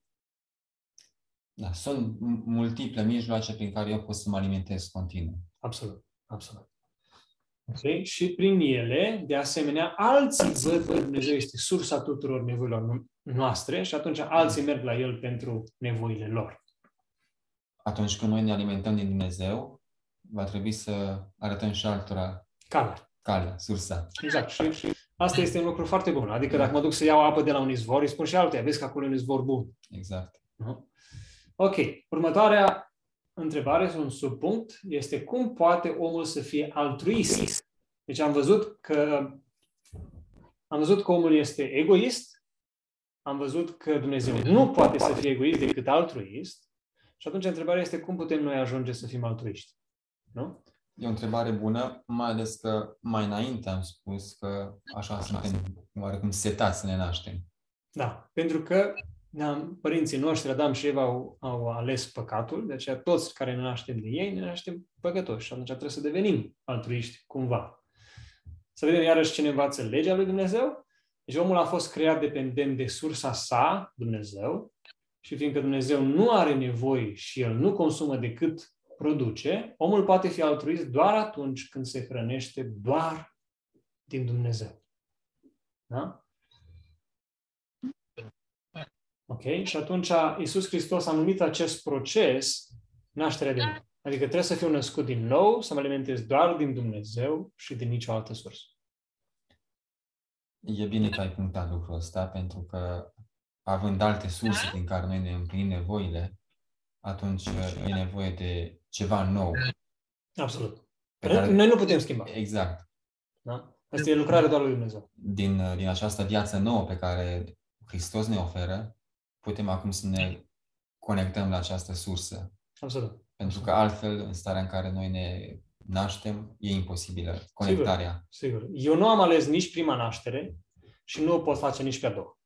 Da, sunt multiple mijloace prin care eu pot să mă alimentez continuu. Absolut, absolut. Okay? Și prin ele, de asemenea, alții văd că Dumnezeu este sursa tuturor nevoilor noastre și atunci alții merg la El pentru nevoile lor. Atunci când noi ne alimentăm din Dumnezeu, va trebui să arătăm și altora calea. Calea, sursa. Exact. Și, și asta este un lucru foarte bun. Adică dacă mă duc să iau apă de la un izvor, îi spun și altuia, vezi că acolo e un izvor bun. Exact. Uh-huh. Ok. Următoarea întrebare sau un subpunct este cum poate omul să fie altruist? Deci am văzut că am văzut că omul este egoist, am văzut că Dumnezeu nu poate să fie egoist decât altruist și atunci întrebarea este cum putem noi ajunge să fim altruiști? Nu? E o întrebare bună, mai ales că mai înainte am spus că așa suntem oarecum setați să ne naștem. Da, pentru că da, părinții noștri, Adam și Eva, au, au ales păcatul, de aceea toți care ne naștem de ei, ne naștem păcătoși și atunci trebuie să devenim altruiști cumva. Să vedem iarăși ce ne învață legea lui Dumnezeu. Deci omul a fost creat dependent de sursa sa, Dumnezeu, și fiindcă Dumnezeu nu are nevoie și el nu consumă decât produce, omul poate fi altruist doar atunci când se hrănește doar din Dumnezeu. Da? Ok? Și atunci Isus Hristos a numit acest proces nașterea din nou. Adică trebuie să fiu născut din nou, să mă alimentez doar din Dumnezeu și din nicio altă sursă. E bine că ai punctat lucrul ăsta, pentru că având alte surse din care noi ne împlinim nevoile, atunci e nevoie de ceva nou. Absolut. Pe care... Noi nu putem schimba. Exact. Da? Asta e lucrarea doar lui Dumnezeu. Din, din această viață nouă pe care Hristos ne oferă, putem acum să ne conectăm la această sursă. Absolut. Pentru că altfel, în starea în care noi ne naștem, e imposibilă conectarea. Sigur, sigur. Eu nu am ales nici prima naștere și nu o pot face nici pe a doua.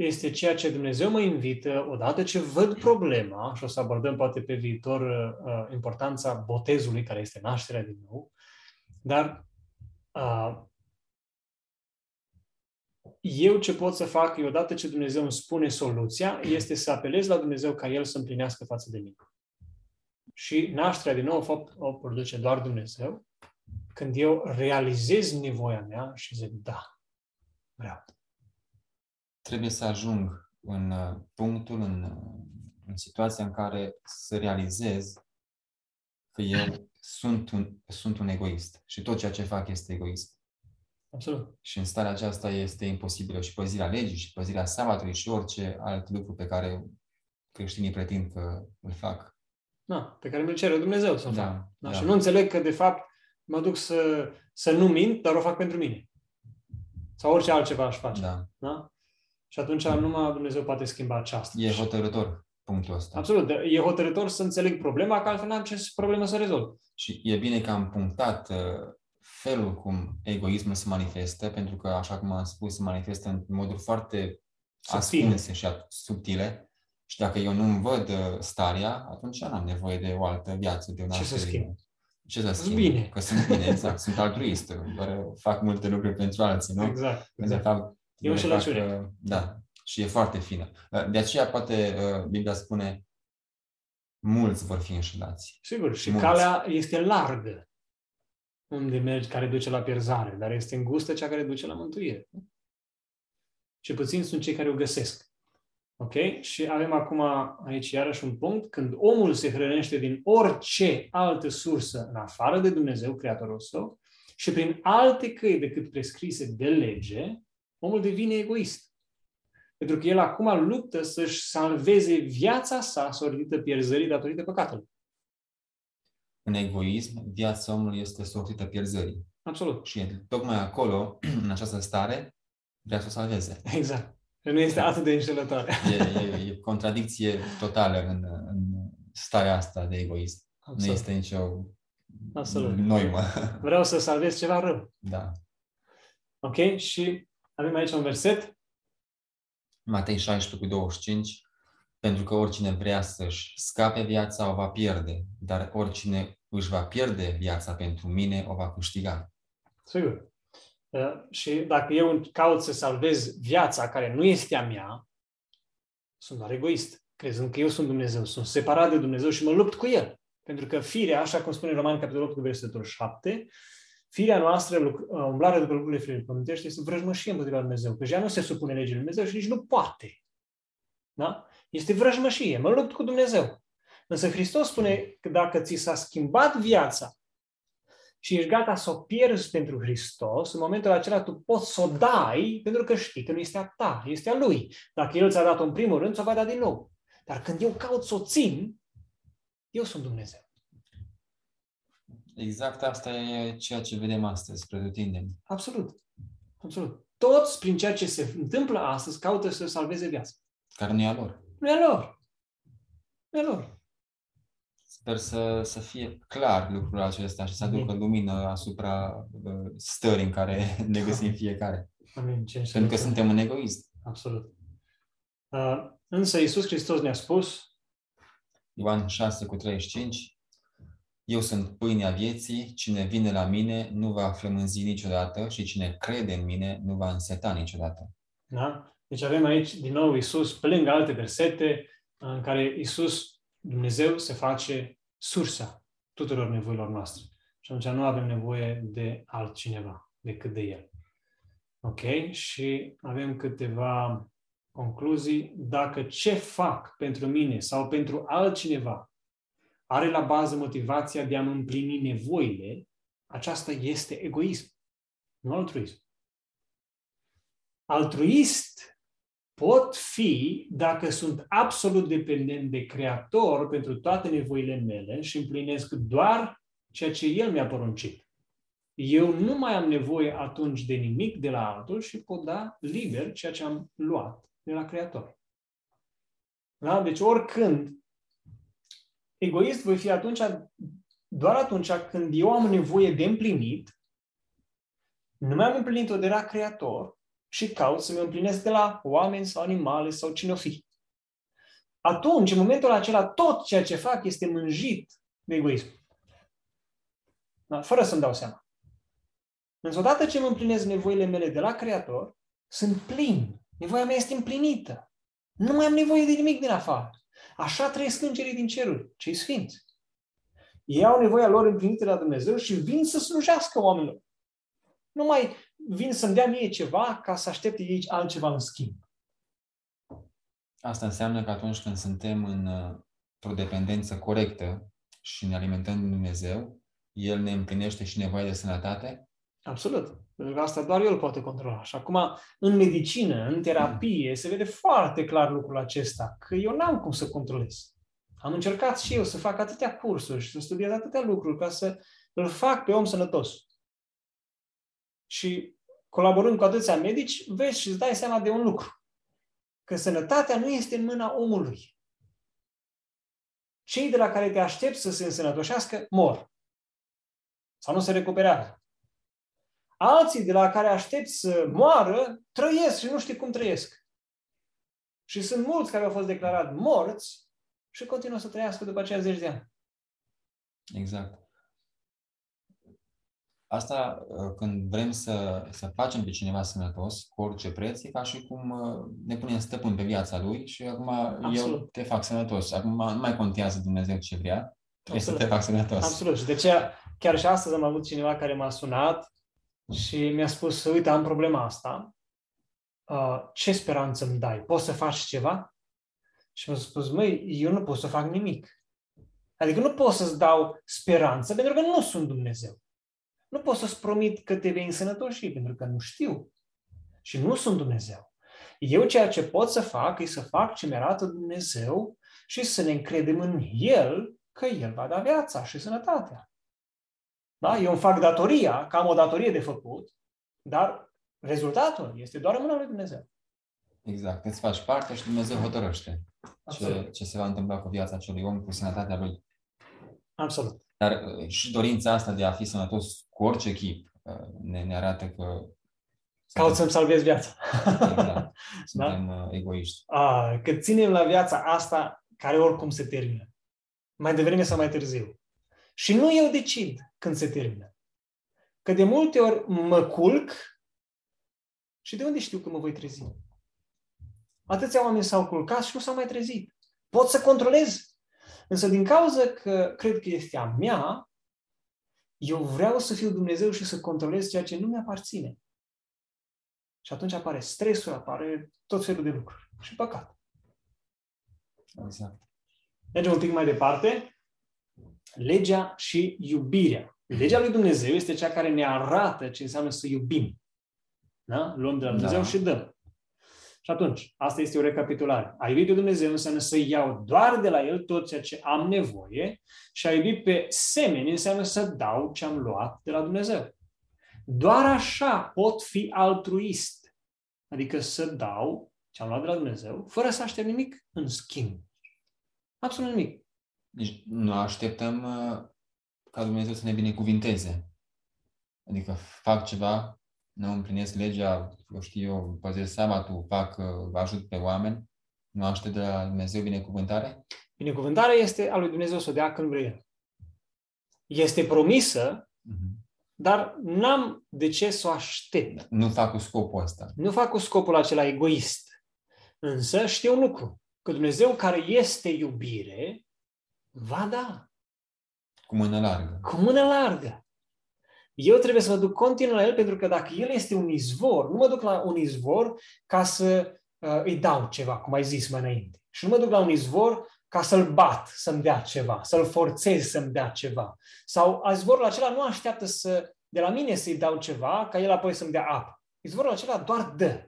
Este ceea ce Dumnezeu mă invită, odată ce văd problema, și o să abordăm poate pe viitor uh, importanța botezului, care este nașterea din nou, dar uh, eu ce pot să fac, odată ce Dumnezeu îmi spune soluția, este să apelez la Dumnezeu ca El să împlinească față de mine. Și nașterea din nou o, fapt, o produce doar Dumnezeu când eu realizez nevoia mea și zic, da, vreau. Trebuie să ajung în uh, punctul, în, uh, în situația în care să realizez că eu sunt un, sunt un egoist și tot ceea ce fac este egoist. Absolut. Și în starea aceasta este imposibilă și păzirea legii și păzirea sabatului și orice alt lucru pe care creștinii pretind că îl fac. Da, pe care mi-l cere Dumnezeu să da, fac. Da, da. Și nu înțeleg că, de fapt, mă duc să, să nu mint, dar o fac pentru mine. Sau orice altceva aș face. Da. da? Și atunci numai Dumnezeu poate schimba aceasta. E hotărător punctul ăsta. Absolut. E hotărător să înțeleg problema, că altfel n-am ce problemă să rezolv. Și e bine că am punctat uh, felul cum egoismul se manifestă, pentru că, așa cum am spus, se manifestă în moduri foarte Subtile. ascunse și subtile. Și dacă eu nu-mi văd uh, starea, atunci n-am nevoie de o altă viață, de un Ce să schimb? Ce să schimb? Bine. Că sunt bine, exact. sunt altruist. Doar fac multe lucruri pentru alții, nu? Exact. exact. De fapt, e o fac, uh, Da. Și e foarte fină. Uh, de aceea, poate, Biblia spune mulți vor fi înșelați. Sigur. Și mulți. calea este largă unde mergi, care duce la pierzare, dar este îngustă cea care duce la mântuire. Ce puțin sunt cei care o găsesc. Ok? Și avem acum aici iarăși un punct, când omul se hrănește din orice altă sursă în afară de Dumnezeu, Creatorul său, și prin alte căi decât prescrise de lege, omul devine egoist. Pentru că el acum luptă să-și salveze viața sa sortită pierzării datorită păcatului. În egoism, viața omului este sortită pierzării. Absolut. Și tocmai acolo, în această stare, vrea să o salveze. Exact. Nu este atât de înșelătoare. E, e, e contradicție totală în, în starea asta de egoism. Absolut. Nu este nicio Absolut. noimă. Vreau să salvez ceva rău. Da. Ok? Și avem aici un verset. Matei 16 cu 25. Pentru că oricine vrea să-și scape viața o va pierde, dar oricine își va pierde viața pentru mine o va câștiga. Sigur. Uh, și dacă eu caut să salvez viața care nu este a mea, sunt doar egoist, crezând că eu sunt Dumnezeu, sunt separat de Dumnezeu și mă lupt cu El. Pentru că firea, așa cum spune Roman capitolul 8 versetul 7, firea noastră, uh, umblarea după lucrurile firii pământești, este vrăjmășie împotriva Dumnezeu, că ea nu se supune legii Lui Dumnezeu și nici nu poate. Da? Este vrăjmășie, mă lupt cu Dumnezeu. Însă Hristos spune că dacă ți s-a schimbat viața și ești gata să o pierzi pentru Hristos, în momentul acela tu poți să o dai pentru că știi că nu este a ta, este a Lui. Dacă El ți-a dat-o în primul rând, ți-o va da din nou. Dar când eu caut să o țin, eu sunt Dumnezeu. Exact asta e ceea ce vedem astăzi, pretutindem. Absolut. Absolut. Toți, prin ceea ce se întâmplă astăzi, caută să salveze viața. Care nu e a lor. Nu e a lor. Nu e a lor. Sper să, să fie clar lucrul acesta și să aducă lumină asupra uh, stării în care ne găsim fiecare. Amin. Pentru că suntem un egoist. Absolut. Uh, însă Iisus Hristos ne-a spus Ioan 6 cu 35 Eu sunt pâinea vieții, cine vine la mine nu va flămânzi niciodată și cine crede în mine nu va înseta niciodată. Da? Deci avem aici din nou Iisus, pe lângă alte versete, în care Iisus Dumnezeu se face sursa tuturor nevoilor noastre. Și atunci nu avem nevoie de altcineva decât de El. Ok? Și avem câteva concluzii. Dacă ce fac pentru mine sau pentru altcineva are la bază motivația de a-mi împlini nevoile, aceasta este egoism, nu altruism. Altruist pot fi dacă sunt absolut dependent de Creator pentru toate nevoile mele și împlinesc doar ceea ce El mi-a poruncit. Eu nu mai am nevoie atunci de nimic de la altul și pot da liber ceea ce am luat de la Creator. Da? Deci oricând, egoist voi fi atunci, doar atunci când eu am nevoie de împlinit, nu mai am împlinit-o de la Creator, și caut să mi împlinesc de la oameni sau animale sau cine o fi. Atunci, în momentul acela, tot ceea ce fac este mânjit de egoism. Da? Fără să-mi dau seama. Însă odată ce mă împlinesc nevoile mele de la Creator, sunt plin. Nevoia mea este împlinită. Nu mai am nevoie de nimic din afară. Așa trăiesc îngerii din ceruri, cei sfinți. Ei au nevoia lor împlinită la Dumnezeu și vin să slujească oamenilor. Nu mai vin să-mi dea mie ceva ca să aștepte ei altceva în schimb. Asta înseamnă că atunci când suntem în, într-o dependență corectă și ne alimentăm din Dumnezeu, El ne împlinește și nevoia de sănătate? Absolut. Pentru că asta doar El poate controla. Și acum, în medicină, în terapie, se vede foarte clar lucrul acesta, că eu n-am cum să controlez. Am încercat și eu să fac atâtea cursuri și să studiez atâtea lucruri ca să îl fac pe om sănătos. Și colaborând cu atâția medici, vezi și îți dai seama de un lucru. Că sănătatea nu este în mâna omului. Cei de la care te aștepți să se însănătoșească mor. Sau nu se recuperează. Alții de la care aștepți să moară, trăiesc și nu știi cum trăiesc. Și sunt mulți care au fost declarați morți și continuă să trăiască după aceea zeci de ani. Exact. Asta, uh, când vrem să, să facem pe cineva sănătos, cu orice preț, e ca și cum uh, ne punem stăpân pe viața lui și acum Absolut. eu te fac sănătos. Acum nu mai contează Dumnezeu ce vrea, trebuie Absolut. să te fac sănătos. Absolut. Și de ce chiar și astăzi am avut cineva care m-a sunat și mi-a spus, uite, am problema asta, uh, ce speranță îmi dai? Poți să faci ceva? Și mi-a spus, măi, eu nu pot să fac nimic. Adică nu pot să-ți dau speranță, pentru că nu sunt Dumnezeu. Nu pot să-ți promit că te vei însănătoși, pentru că nu știu. Și nu sunt Dumnezeu. Eu ceea ce pot să fac e să fac ce mi-arată Dumnezeu și să ne încredem în El că El va da viața și sănătatea. Da? Eu îmi fac datoria, că am o datorie de făcut, dar rezultatul este doar în mâna lui Dumnezeu. Exact. Îți faci parte și Dumnezeu hotărăște ce, ce se va întâmpla cu viața acelui om, cu sănătatea lui. Absolut. Dar uh, și dorința asta de a fi sănătos cu orice chip uh, ne, ne arată că Caut să-mi salvez viața. Exact. Da? Suntem da? egoiști. A, că ținem la viața asta care oricum se termină. Mai devreme sau mai târziu. Și nu eu decid când se termină. Că de multe ori mă culc și de unde știu că mă voi trezi? Atâția oameni s-au culcat și nu s-au mai trezit. Pot să controlez. Însă din cauza că cred că este a mea, eu vreau să fiu Dumnezeu și să controlez ceea ce nu mi-aparține. Și atunci apare stresul, apare tot felul de lucruri. Și păcat. Exact. Mergem un pic mai departe. Legea și iubirea. Legea lui Dumnezeu este cea care ne arată ce înseamnă să iubim. Da? Luăm de la Dumnezeu da. și dăm. Și atunci, asta este o recapitulare. A iubi pe Dumnezeu înseamnă să iau doar de la El tot ceea ce am nevoie și a iubi pe semeni înseamnă să dau ce am luat de la Dumnezeu. Doar așa pot fi altruist. Adică să dau ce am luat de la Dumnezeu, fără să aștept nimic în schimb. Absolut nimic. Deci nu așteptăm uh, ca Dumnezeu să ne binecuvinteze. Adică fac ceva nu împlinesc legea, eu știu eu, păzesc sabatul, fac, uh, ajut pe oameni, nu aștept de la Dumnezeu binecuvântare? Binecuvântarea este a lui Dumnezeu să o dea când vrea El. Este promisă, uh-huh. dar n-am de ce să o aștept. Nu fac cu scopul ăsta. Nu fac cu scopul acela egoist. Însă știu un lucru, că Dumnezeu care este iubire, va da. Cu mână largă. Cu mână largă eu trebuie să mă duc continuu la el pentru că dacă el este un izvor, nu mă duc la un izvor ca să uh, îi dau ceva, cum ai zis mai înainte. Și nu mă duc la un izvor ca să-l bat să-mi dea ceva, să-l forțez să-mi dea ceva. Sau izvorul acela nu așteaptă să, de la mine să-i dau ceva, ca el apoi să-mi dea apă. Izvorul acela doar dă.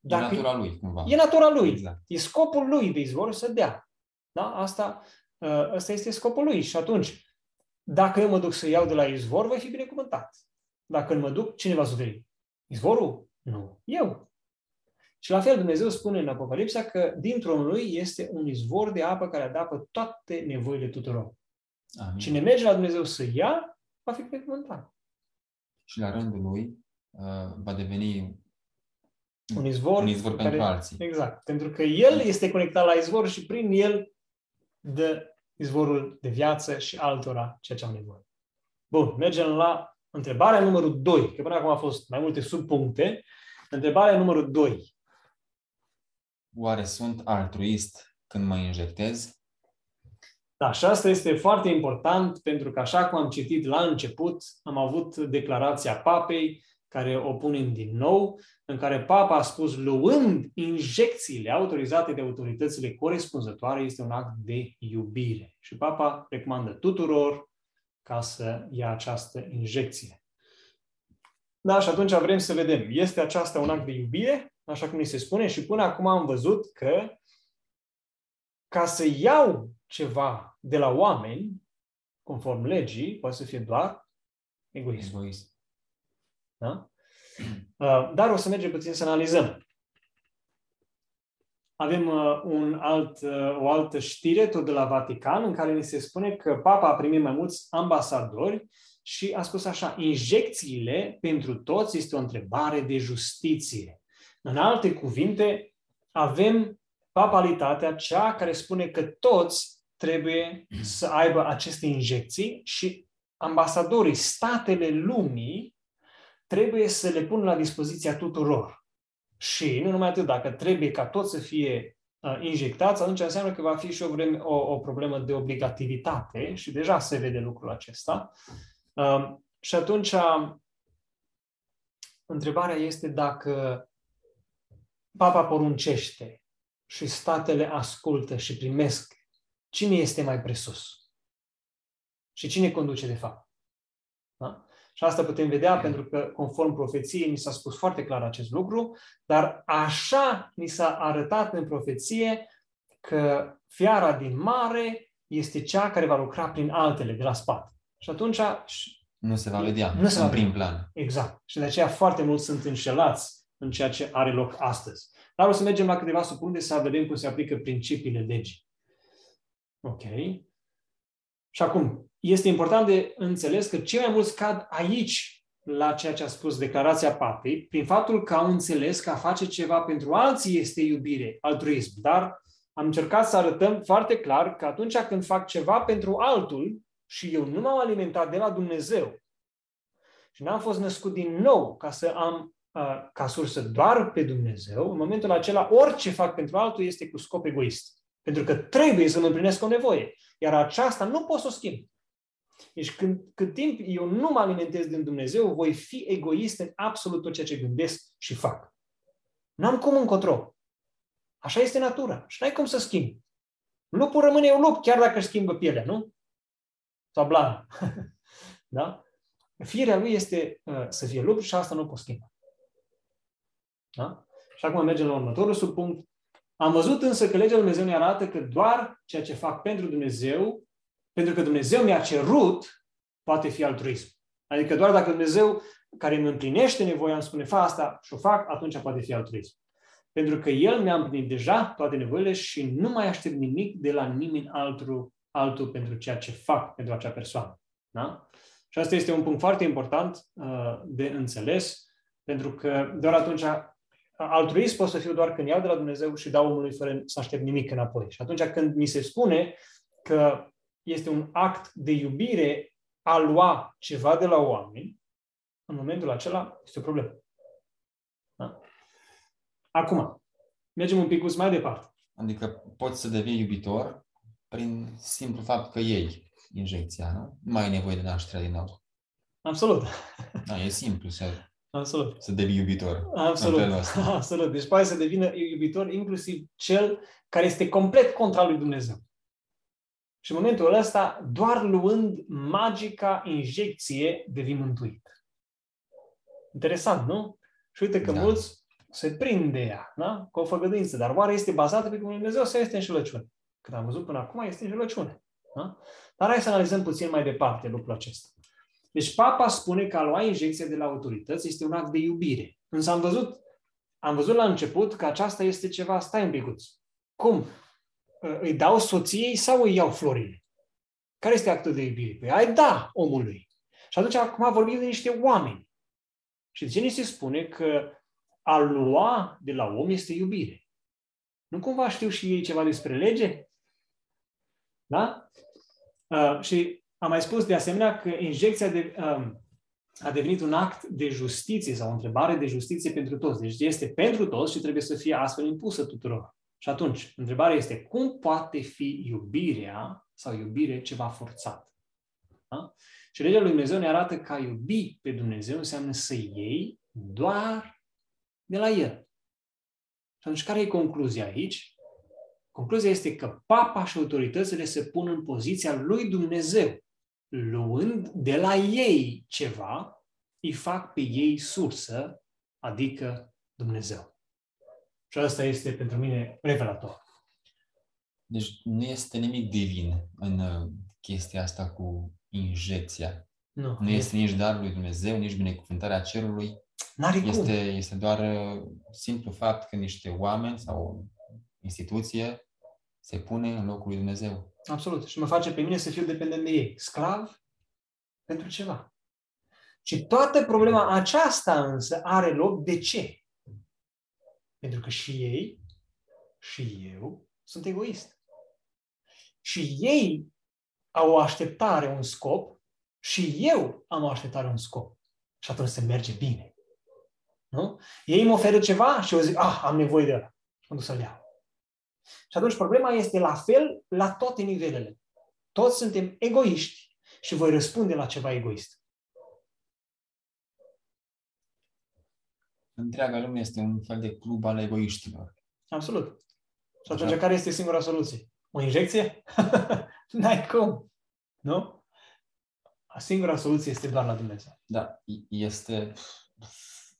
Dacă e natura lui, cumva. E natura lui. Exact. E scopul lui de izvor să dea. Da? Asta, uh, asta este scopul lui. Și atunci, dacă eu mă duc să iau de la izvor, voi fi binecuvântat. Dacă nu mă duc, cine va suferi? Izvorul? Nu. Eu. Și la fel Dumnezeu spune în Apocalipsa că dintr-un lui este un izvor de apă care adapă toate nevoile tuturor. Amin. Cine merge la Dumnezeu să ia, va fi binecuvântat. Și la rândul lui uh, va deveni un izvor, un izvor pentru care, alții. Exact. Pentru că el este conectat la izvor și prin el dă izvorul de viață și altora ceea ce au nevoie. Bun, mergem la întrebarea numărul 2, că până acum a fost mai multe subpuncte. Întrebarea numărul 2. Oare sunt altruist când mă injectez? Da, și asta este foarte important pentru că, așa cum am citit la început, am avut declarația papei care o punem din nou, în care Papa a spus, luând injecțiile autorizate de autoritățile corespunzătoare, este un act de iubire. Și Papa recomandă tuturor ca să ia această injecție. Da, și atunci vrem să vedem, este aceasta un act de iubire, așa cum ni se spune, și până acum am văzut că ca să iau ceva de la oameni, conform legii, poate să fie doar egoism. egoism. Da? Uh, dar o să mergem puțin să analizăm. Avem uh, un alt, uh, o altă știre, tot de la Vatican, în care ni se spune că Papa a primit mai mulți ambasadori și a spus așa, injecțiile pentru toți este o întrebare de justiție. În alte cuvinte, avem papalitatea, cea care spune că toți trebuie să aibă aceste injecții și ambasadorii, statele lumii, trebuie să le pună la dispoziția tuturor. Și nu numai atât, dacă trebuie ca toți să fie uh, injectați, atunci înseamnă că va fi și o, vreme, o, o problemă de obligativitate și deja se vede lucrul acesta. Uh, și atunci, întrebarea este dacă Papa poruncește și statele ascultă și primesc, cine este mai presus? Și cine conduce de fapt? Da? Și asta putem vedea pentru că, conform profeției, ni s-a spus foarte clar acest lucru, dar așa ni s-a arătat în profeție că fiara din mare este cea care va lucra prin altele de la spate. Și atunci... Nu se va vedea nu se va în prim plan. Exact. Și de aceea foarte mulți sunt înșelați în ceea ce are loc astăzi. Dar o să mergem la câteva supunde să vedem cum se aplică principiile legii. Ok. Și acum, este important de înțeles că cei mai mulți cad aici la ceea ce a spus declarația papei, prin faptul că au înțeles că a face ceva pentru alții este iubire, altruism. Dar am încercat să arătăm foarte clar că atunci când fac ceva pentru altul și eu nu m-am alimentat de la Dumnezeu și n-am fost născut din nou ca să am uh, ca sursă doar pe Dumnezeu, în momentul acela orice fac pentru altul este cu scop egoist. Pentru că trebuie să mă împlinesc o nevoie. Iar aceasta nu pot să o schimb. Deci când, cât timp eu nu mă alimentez din Dumnezeu, voi fi egoist în absolut tot ceea ce gândesc și fac. N-am cum încotro. Așa este natura. Și n-ai cum să schimbi. Lupul rămâne un lup, chiar dacă își schimbă pielea, nu? Sau blană. da? Firea lui este uh, să fie lup și asta nu pot schimba. Da? Și acum mergem la următorul subpunct. Am văzut însă că legea lui Dumnezeu ne arată că doar ceea ce fac pentru Dumnezeu pentru că Dumnezeu mi-a cerut, poate fi altruism. Adică doar dacă Dumnezeu care îmi împlinește nevoia îmi spune, fa asta și o fac, atunci poate fi altruism. Pentru că El mi-a împlinit deja toate nevoile și nu mai aștept nimic de la nimeni altul, altul pentru ceea ce fac pentru acea persoană. Da? Și asta este un punct foarte important uh, de înțeles, pentru că doar atunci altruism pot să fiu doar când iau de la Dumnezeu și dau omului fără să aștept nimic înapoi. Și atunci când mi se spune că este un act de iubire a lua ceva de la oameni, în momentul acela este o problemă. Da? Acum, mergem un pic mai departe. Adică poți să devii iubitor prin simplu fapt că iei injecția, nu? Nu mai ai nevoie de nașterea din nou. Absolut. Da, e simplu să, Absolut. să devii iubitor. Absolut. Absolut. Deci poate să devină iubitor inclusiv cel care este complet contra lui Dumnezeu. Și în momentul ăsta, doar luând magica injecție, devii mântuit. Interesant, nu? Și uite că da. mulți se prind de ea, da? cu o făgăduință. Dar oare este bazată pe Dumnezeu sau este înșelăciune? Când am văzut până acum, este înșelăciune. Da? Dar hai să analizăm puțin mai departe lucrul acesta. Deci papa spune că a lua injecția de la autorități este un act de iubire. Însă am văzut, am văzut la început că aceasta este ceva, stai un picuț. Cum? îi dau soției sau îi iau florile? Care este actul de iubire? Păi ai da omului. Și atunci acum vorbim de niște oameni. Și de ce ni se spune că a lua de la om este iubire? Nu cumva știu și ei ceva despre lege? Da? Uh, și am mai spus de asemenea că injecția de, um, a devenit un act de justiție sau o întrebare de justiție pentru toți. Deci este pentru toți și trebuie să fie astfel impusă tuturor. Și atunci, întrebarea este, cum poate fi iubirea sau iubire ceva forțat? Da? Și legea lui Dumnezeu ne arată că a iubi pe Dumnezeu înseamnă să iei doar de la el. Și atunci, care e concluzia aici? Concluzia este că papa și autoritățile se pun în poziția lui Dumnezeu, luând de la ei ceva, îi fac pe ei sursă, adică Dumnezeu. Și asta este pentru mine revelator. Deci nu este nimic divin în uh, chestia asta cu injecția. Nu, nu este nici darul lui Dumnezeu, nici binecuvântarea cerului. N-are este, cum. este doar uh, simplu fapt că niște oameni sau o instituție se pune în locul lui Dumnezeu. Absolut. Și mă face pe mine să fiu dependent de ei. Sclav pentru ceva. Și toată problema aceasta însă are loc de ce? Pentru că și ei și eu sunt egoist. Și ei au o așteptare, un scop, și eu am o așteptare, un scop. Și atunci se merge bine. Nu? Ei îmi oferă ceva și eu zic, ah, am nevoie de ăla. Și mă duc să-l iau. Și atunci problema este la fel la toate nivelele. Toți suntem egoiști și voi răspunde la ceva egoist. Întreaga lume este un fel de club al egoiștilor. Absolut. Și atunci, Așa. care este singura soluție? O injecție? N-ai cum. Nu? Singura soluție este doar la Dumnezeu. Da, este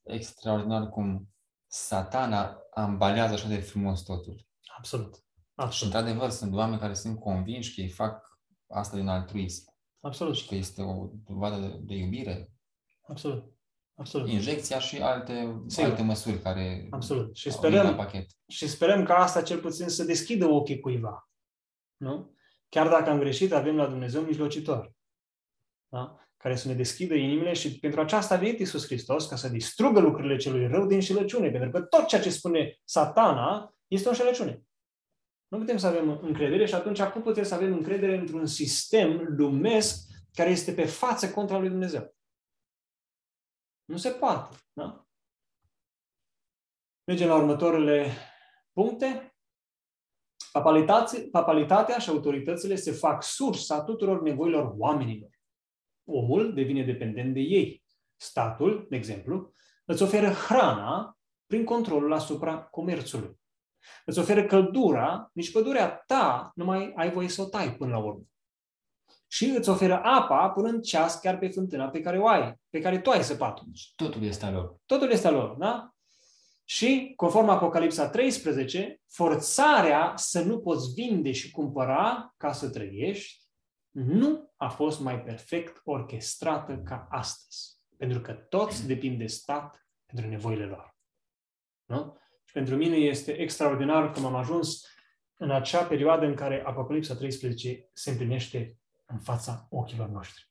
extraordinar cum satana ambalează așa de frumos totul. Absolut. Absolut. Și într-adevăr sunt oameni care sunt convinși că ei fac asta din altruism. Absolut. Și că este o dovadă de, de iubire. Absolut. Absolut. Injecția și alte, alte măsuri care Absolut. Și sperăm, la pachet. Și sperăm că asta cel puțin să deschidă ochii cuiva. Nu? Chiar dacă am greșit, avem la Dumnezeu mijlocitor. Da? Care să ne deschidă inimile și pentru aceasta a venit Iisus Hristos, ca să distrugă lucrurile celui rău din șelăciune. Pentru că tot ceea ce spune satana este o înșelăciune. Nu putem să avem încredere și atunci cum putem să avem încredere într-un sistem lumesc care este pe față contra lui Dumnezeu? Nu se poate. Da? Mergem la următoarele puncte. Papalitatea și autoritățile se fac sursa tuturor nevoilor oamenilor. Omul devine dependent de ei. Statul, de exemplu, îți oferă hrana prin controlul asupra comerțului. Îți oferă căldura, nici pădurea ta nu mai ai voie să o tai până la urmă. Și îți oferă apa până în ceas chiar pe fântâna pe care o ai, pe care tu ai săpatul. Totul este al lor. Totul este al lor, da? Și, conform Apocalipsa 13, forțarea să nu poți vinde și cumpăra ca să trăiești nu a fost mai perfect orchestrată ca astăzi. Pentru că toți depind de stat pentru nevoile lor. Nu? Și pentru mine este extraordinar că am ajuns în acea perioadă în care Apocalipsa 13 se împlinește în fața ochilor noștri.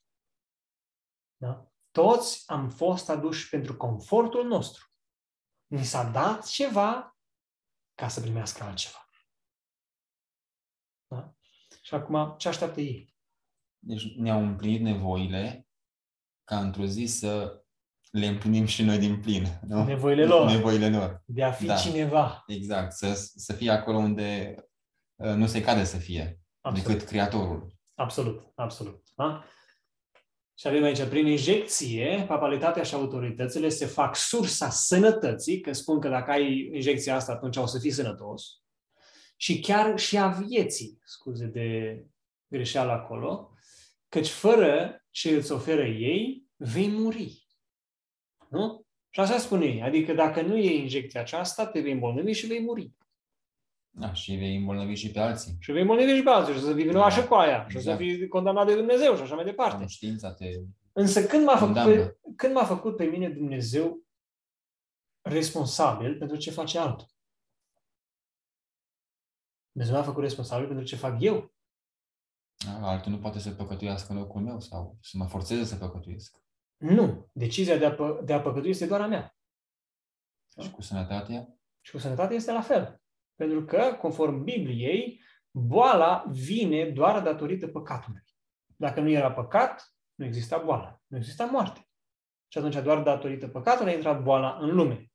Da? Toți am fost aduși pentru confortul nostru. Ni s-a dat ceva ca să primească altceva. Da? Și acum, ce așteaptă ei? Deci ne-au împlinit nevoile ca într-o zi să le împlinim și noi din plin. Nu? Nevoile lor. Nevoile lor. De a fi da. cineva. Exact. Să, să fie acolo unde uh, nu se cade să fie absolut. decât Creatorul. Absolut, absolut. Da? Și avem aici, prin injecție, papalitatea și autoritățile se fac sursa sănătății, că spun că dacă ai injecția asta, atunci o să fii sănătos, și chiar și a vieții, scuze de greșeală acolo, căci fără ce îți oferă ei, vei muri. Nu? Și așa spune ei. Adică dacă nu iei injecția aceasta, te vei îmbolnăvi și vei muri. Da, și vei îmbolnăvi și pe alții. Și vei îmbolnăvi și pe alții și o să fii vinovașă da. cu aia. Și o să exact. fii condamnat de Dumnezeu și așa mai departe. Știința te Însă când m-a, făcut pe, când m-a făcut pe mine Dumnezeu responsabil pentru ce face altul? Dumnezeu m-a făcut responsabil pentru ce fac eu. Da, altul nu poate să păcătuiască în locul meu sau să mă forțeze să păcătuiesc. Nu. Decizia de a, pă- de a păcătui este doar a mea. Și cu sănătatea? Și cu sănătatea este la fel. Pentru că, conform Bibliei, boala vine doar datorită păcatului. Dacă nu era păcat, nu exista boală, nu exista moarte. Și atunci doar datorită păcatului a intrat boala în lume.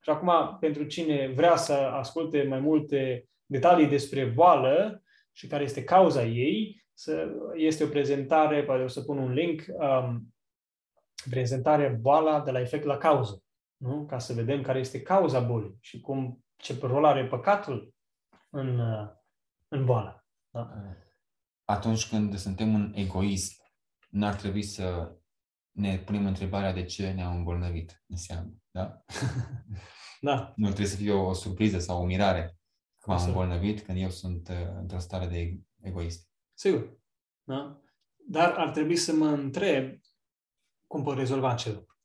Și acum, pentru cine vrea să asculte mai multe detalii despre boală și care este cauza ei, să, este o prezentare, poate o să pun un link, um, prezentare boala de la efect la cauză. nu? ca să vedem care este cauza bolii și cum, ce rol are păcatul în, în boală. Da? Atunci când suntem în egoism, n-ar trebui să ne punem întrebarea de ce ne-am îmbolnăvit, înseamnă, da? da. Nu trebuie să fie o, o surpriză sau o mirare că m-am îmbolnăvit când eu sunt uh, într-o stare de egoist. Sigur. Da? Dar ar trebui să mă întreb cum pot rezolva acel lucru.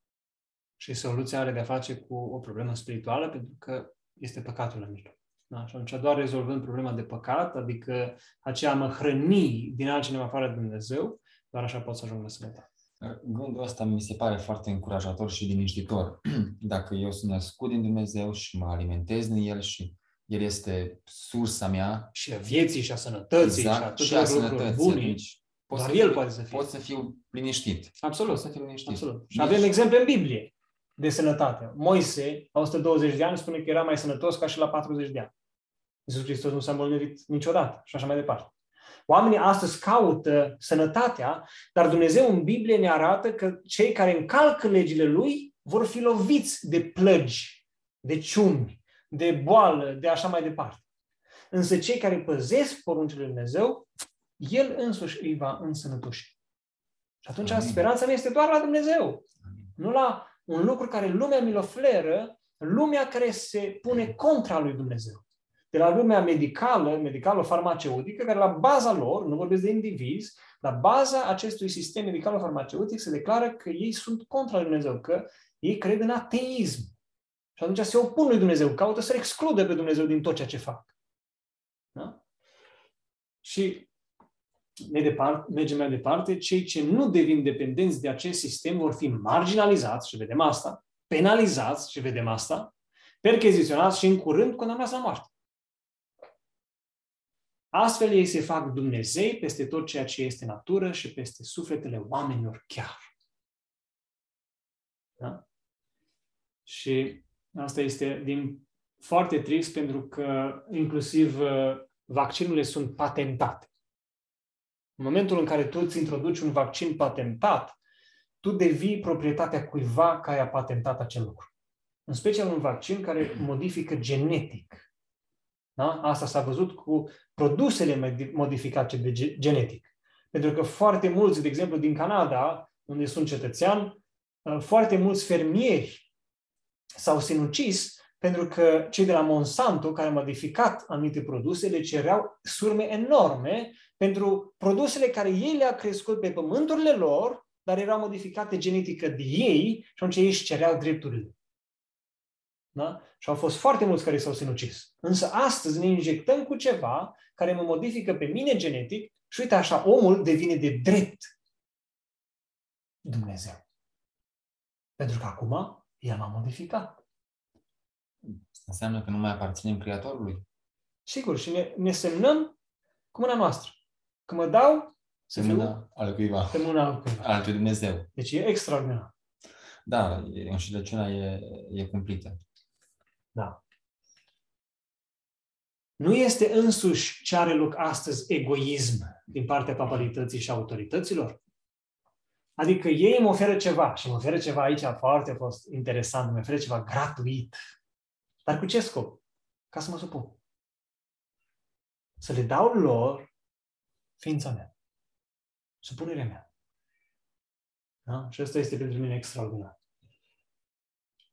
Și soluția are de-a face cu o problemă spirituală, pentru că este păcatul în mijloc. Da? Și atunci doar rezolvând problema de păcat, adică aceea mă hrăni din altcineva afară de Dumnezeu, doar așa pot să ajung la sănătate. Gândul ăsta mi se pare foarte încurajator și liniștitor. Dacă eu sunt născut din Dumnezeu și mă alimentez din El și El este sursa mea. Și a vieții și a sănătății exact, și a, și a sănătății. Bune, pot doar El fiu, poate să fie. Pot să fiu liniștit. Absolut. Pot să fiu liniștit. Absolut. Și avem exemple în Biblie de sănătate. Moise, la 120 de ani, spune că era mai sănătos ca și la 40 de ani. Iisus Hristos nu s-a îmbolnăvit niciodată și așa mai departe. Oamenii astăzi caută sănătatea, dar Dumnezeu în Biblie ne arată că cei care încalcă legile Lui vor fi loviți de plăgi, de ciumi, de boală, de așa mai departe. Însă cei care păzesc poruncile Lui Dumnezeu, El însuși îi va însănătoși. Și atunci Amin. speranța mea este doar la Dumnezeu. Amin. Nu la un lucru care lumea mi-l oferă, lumea care se pune contra lui Dumnezeu de la lumea medicală, medicală-farmaceutică, care la baza lor, nu vorbesc de indivizi, la baza acestui sistem medicalo-farmaceutic se declară că ei sunt contra lui Dumnezeu, că ei cred în ateism. Și atunci se opun lui Dumnezeu, caută să excludă pe Dumnezeu din tot ceea ce fac. Da? Și mai departe, mergem mai departe, cei ce nu devin dependenți de acest sistem vor fi marginalizați, și vedem asta, penalizați, și vedem asta, percheziționați și în curând condamnați la moarte. Astfel ei se fac Dumnezei peste tot ceea ce este natură și peste sufletele oamenilor chiar. Da? Și asta este din foarte trist pentru că inclusiv uh, vaccinurile sunt patentate. În momentul în care tu îți introduci un vaccin patentat, tu devii proprietatea cuiva care a patentat acel lucru. În special un vaccin care modifică genetic da? Asta s-a văzut cu produsele modificate de genetic. Pentru că foarte mulți, de exemplu, din Canada, unde sunt cetățean, uh, foarte mulți fermieri s-au sinucis pentru că cei de la Monsanto, care au modificat anumite produse, le cereau surme enorme pentru produsele care ei le-au crescut pe pământurile lor, dar erau modificate genetică de ei și atunci ei își cereau drepturile. Da? Și au fost foarte mulți care s-au sinucis. Însă astăzi ne injectăm cu ceva care mă modifică pe mine genetic și uite așa, omul devine de drept Dumnezeu. Pentru că acum el m-a modificat. Asta înseamnă că nu mai aparținem Creatorului. Sigur, și ne, ne semnăm cu mâna noastră. Că mă dau să pe mâna al cuiva. Pe mâna al cuiva. Al Dumnezeu. Deci e extraordinar. Da, înșelăciunea e, e cumplită. Da. Nu este însuși ce are loc astăzi egoism din partea papalității și autorităților? Adică ei îmi oferă ceva și îmi oferă ceva aici foarte a fost interesant, îmi oferă ceva gratuit. Dar cu ce scop? Ca să mă supun. Să le dau lor ființa mea. Supunerea mea. Da? Și asta este pentru mine extraordinar.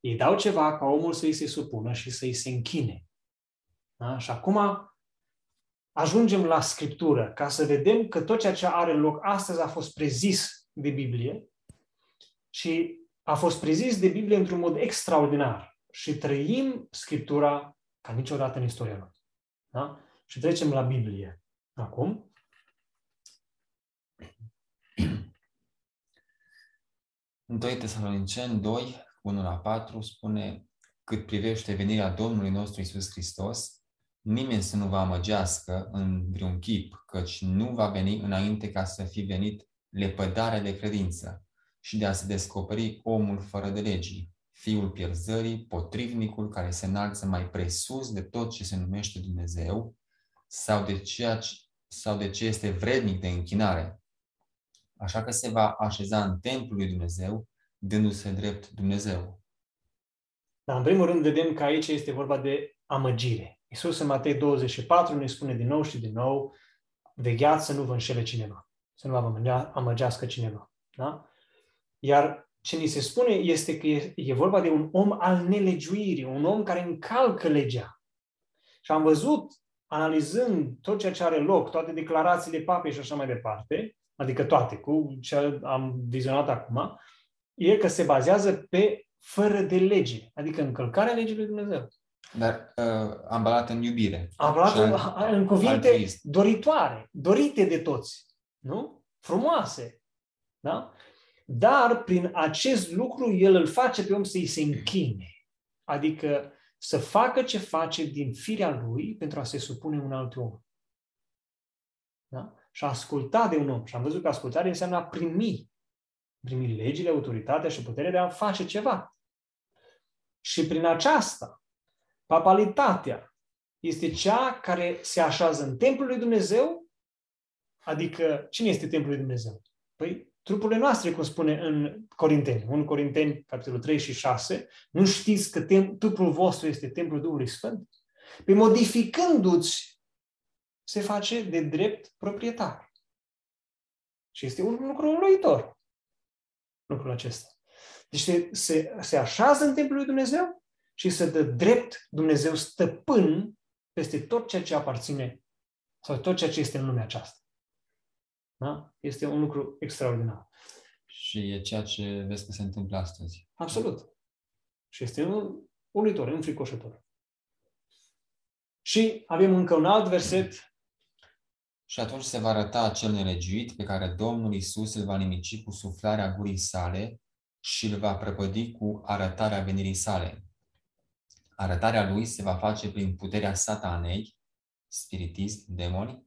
Îi dau ceva ca omul să-i se supună și să-i se închine. Da? Și acum ajungem la Scriptură ca să vedem că tot ceea ce are loc astăzi a fost prezis de Biblie și a fost prezis de Biblie într-un mod extraordinar. Și trăim Scriptura ca niciodată în istoria noastră. Da? Și trecem la Biblie. Acum. În 2 Tesaloniceni 2, 1 la 4 spune cât privește venirea Domnului nostru Isus Hristos, nimeni să nu vă amăgească în vreun chip, căci nu va veni înainte ca să fi venit lepădarea de credință și de a se descoperi omul fără de legii, fiul pierzării, potrivnicul care se înalță mai presus de tot ce se numește Dumnezeu sau de, ceea ce, sau de ce este vrednic de închinare. Așa că se va așeza în templul lui Dumnezeu dându-se drept Dumnezeu. Dar în primul rând vedem că aici este vorba de amăgire. Iisus în Matei 24 ne spune din nou și din nou, vegheați să nu vă înșele cineva, să nu vă amăgească cineva. Da? Iar ce ni se spune este că e, e vorba de un om al nelegiuirii, un om care încalcă legea. Și am văzut, analizând tot ceea ce are loc, toate declarațiile papei și așa mai departe, adică toate, cu ce am vizionat acum, e că se bazează pe fără de lege, adică încălcarea legii lui Dumnezeu. Dar uh, ambalat în iubire. Ambalat în, în cuvinte doritoare, dorite de toți, nu? Frumoase. Da? Dar prin acest lucru el îl face pe om să-i se închine. Adică să facă ce face din firea lui pentru a se supune un alt om. Da? Și a asculta de un om. Și am văzut că ascultare înseamnă a primi. Primi legile, autoritatea și puterea de a face ceva. Și prin aceasta, papalitatea este cea care se așează în templul lui Dumnezeu, adică cine este templul lui Dumnezeu? Păi trupurile noastre, cum spune în Corinteni, 1 Corinteni, capitolul 3 și 6, nu știți că tem- trupul vostru este templul Duhului Sfânt? Pe modificându-ți, se face de drept proprietar. Și este un lucru uluitor, lucrul acesta. Deci se, se, se așează în templul lui Dumnezeu și se dă drept Dumnezeu stăpân peste tot ceea ce aparține sau tot ceea ce este în lumea aceasta. Da? Este un lucru extraordinar. Și e ceea ce vezi că se întâmplă astăzi. Absolut. Și este un uluitor, înfricoșător. Și avem încă un alt verset. Și atunci se va arăta acel nelegiuit pe care Domnul Isus îl va nimici cu suflarea gurii sale și îl va prăpădi cu arătarea venirii sale. Arătarea lui se va face prin puterea satanei, spiritism, demoni,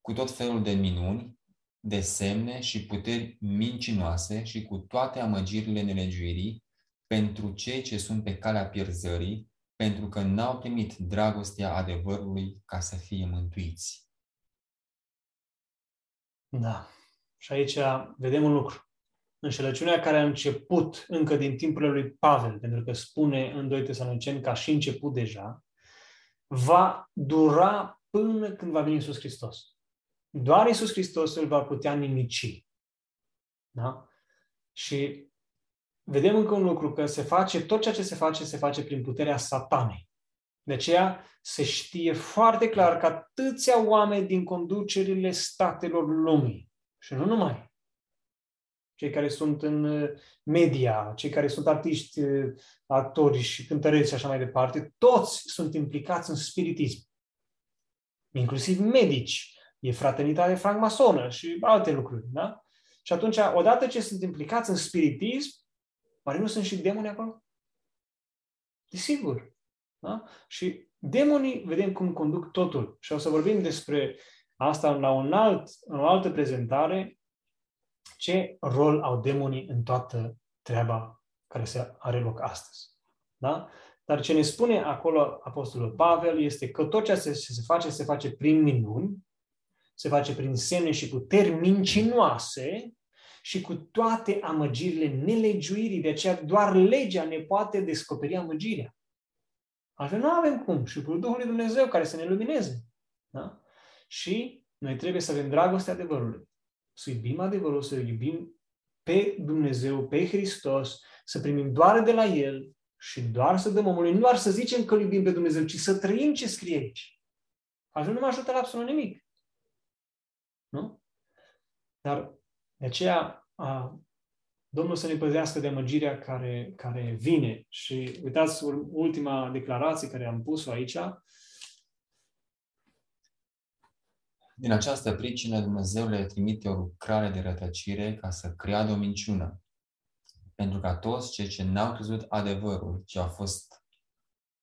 cu tot felul de minuni, de semne și puteri mincinoase și cu toate amăgirile nelegiuirii pentru cei ce sunt pe calea pierzării, pentru că n-au primit dragostea adevărului ca să fie mântuiți. Da. Și aici vedem un lucru. Înșelăciunea care a început încă din timpurile lui Pavel, pentru că spune în 2 Tesaloniceni că a și început deja, va dura până când va veni Iisus Hristos. Doar Isus Hristos îl va putea nimici. Da? Și vedem încă un lucru, că se face, tot ceea ce se face, se face prin puterea satanei. De aceea se știe foarte clar că atâția oameni din conducerile statelor lumii, și nu numai, cei care sunt în uh, media, cei care sunt artiști, uh, actori și cântăreți și așa mai departe, toți sunt implicați în spiritism. Inclusiv medici, e fraternitate francmasonă și alte lucruri, da? Și atunci, odată ce sunt implicați în spiritism, oare nu sunt și demoni acolo? Desigur. Da? Și demonii, vedem cum conduc totul. Și o să vorbim despre asta la un alt, în o altă prezentare, ce rol au demonii în toată treaba care se are loc astăzi. Da? Dar ce ne spune acolo Apostolul Pavel este că tot ce se, se face, se face prin minuni, se face prin semne și puteri mincinoase și cu toate amăgirile nelegiuirii. De aceea doar legea ne poate descoperi amăgirea. Altfel nu avem cum. Și cu Duhul lui Dumnezeu care să ne lumineze. Da? Și noi trebuie să avem dragostea adevărului. Să iubim adevărul, să iubim pe Dumnezeu, pe Hristos, să primim doar de la El și doar să dăm omului, nu doar să zicem că iubim pe Dumnezeu, ci să trăim ce scrie aici. Altfel nu mă ajută la absolut nimic. Nu? Dar de aceea a, Domnul să ne păzească de amăgirea care, care vine. Și uitați ultima declarație care am pus-o aici. Din această pricină Dumnezeu le trimite o lucrare de rătăcire ca să creadă o minciună. Pentru ca toți cei ce n-au crezut adevărul, ce au fost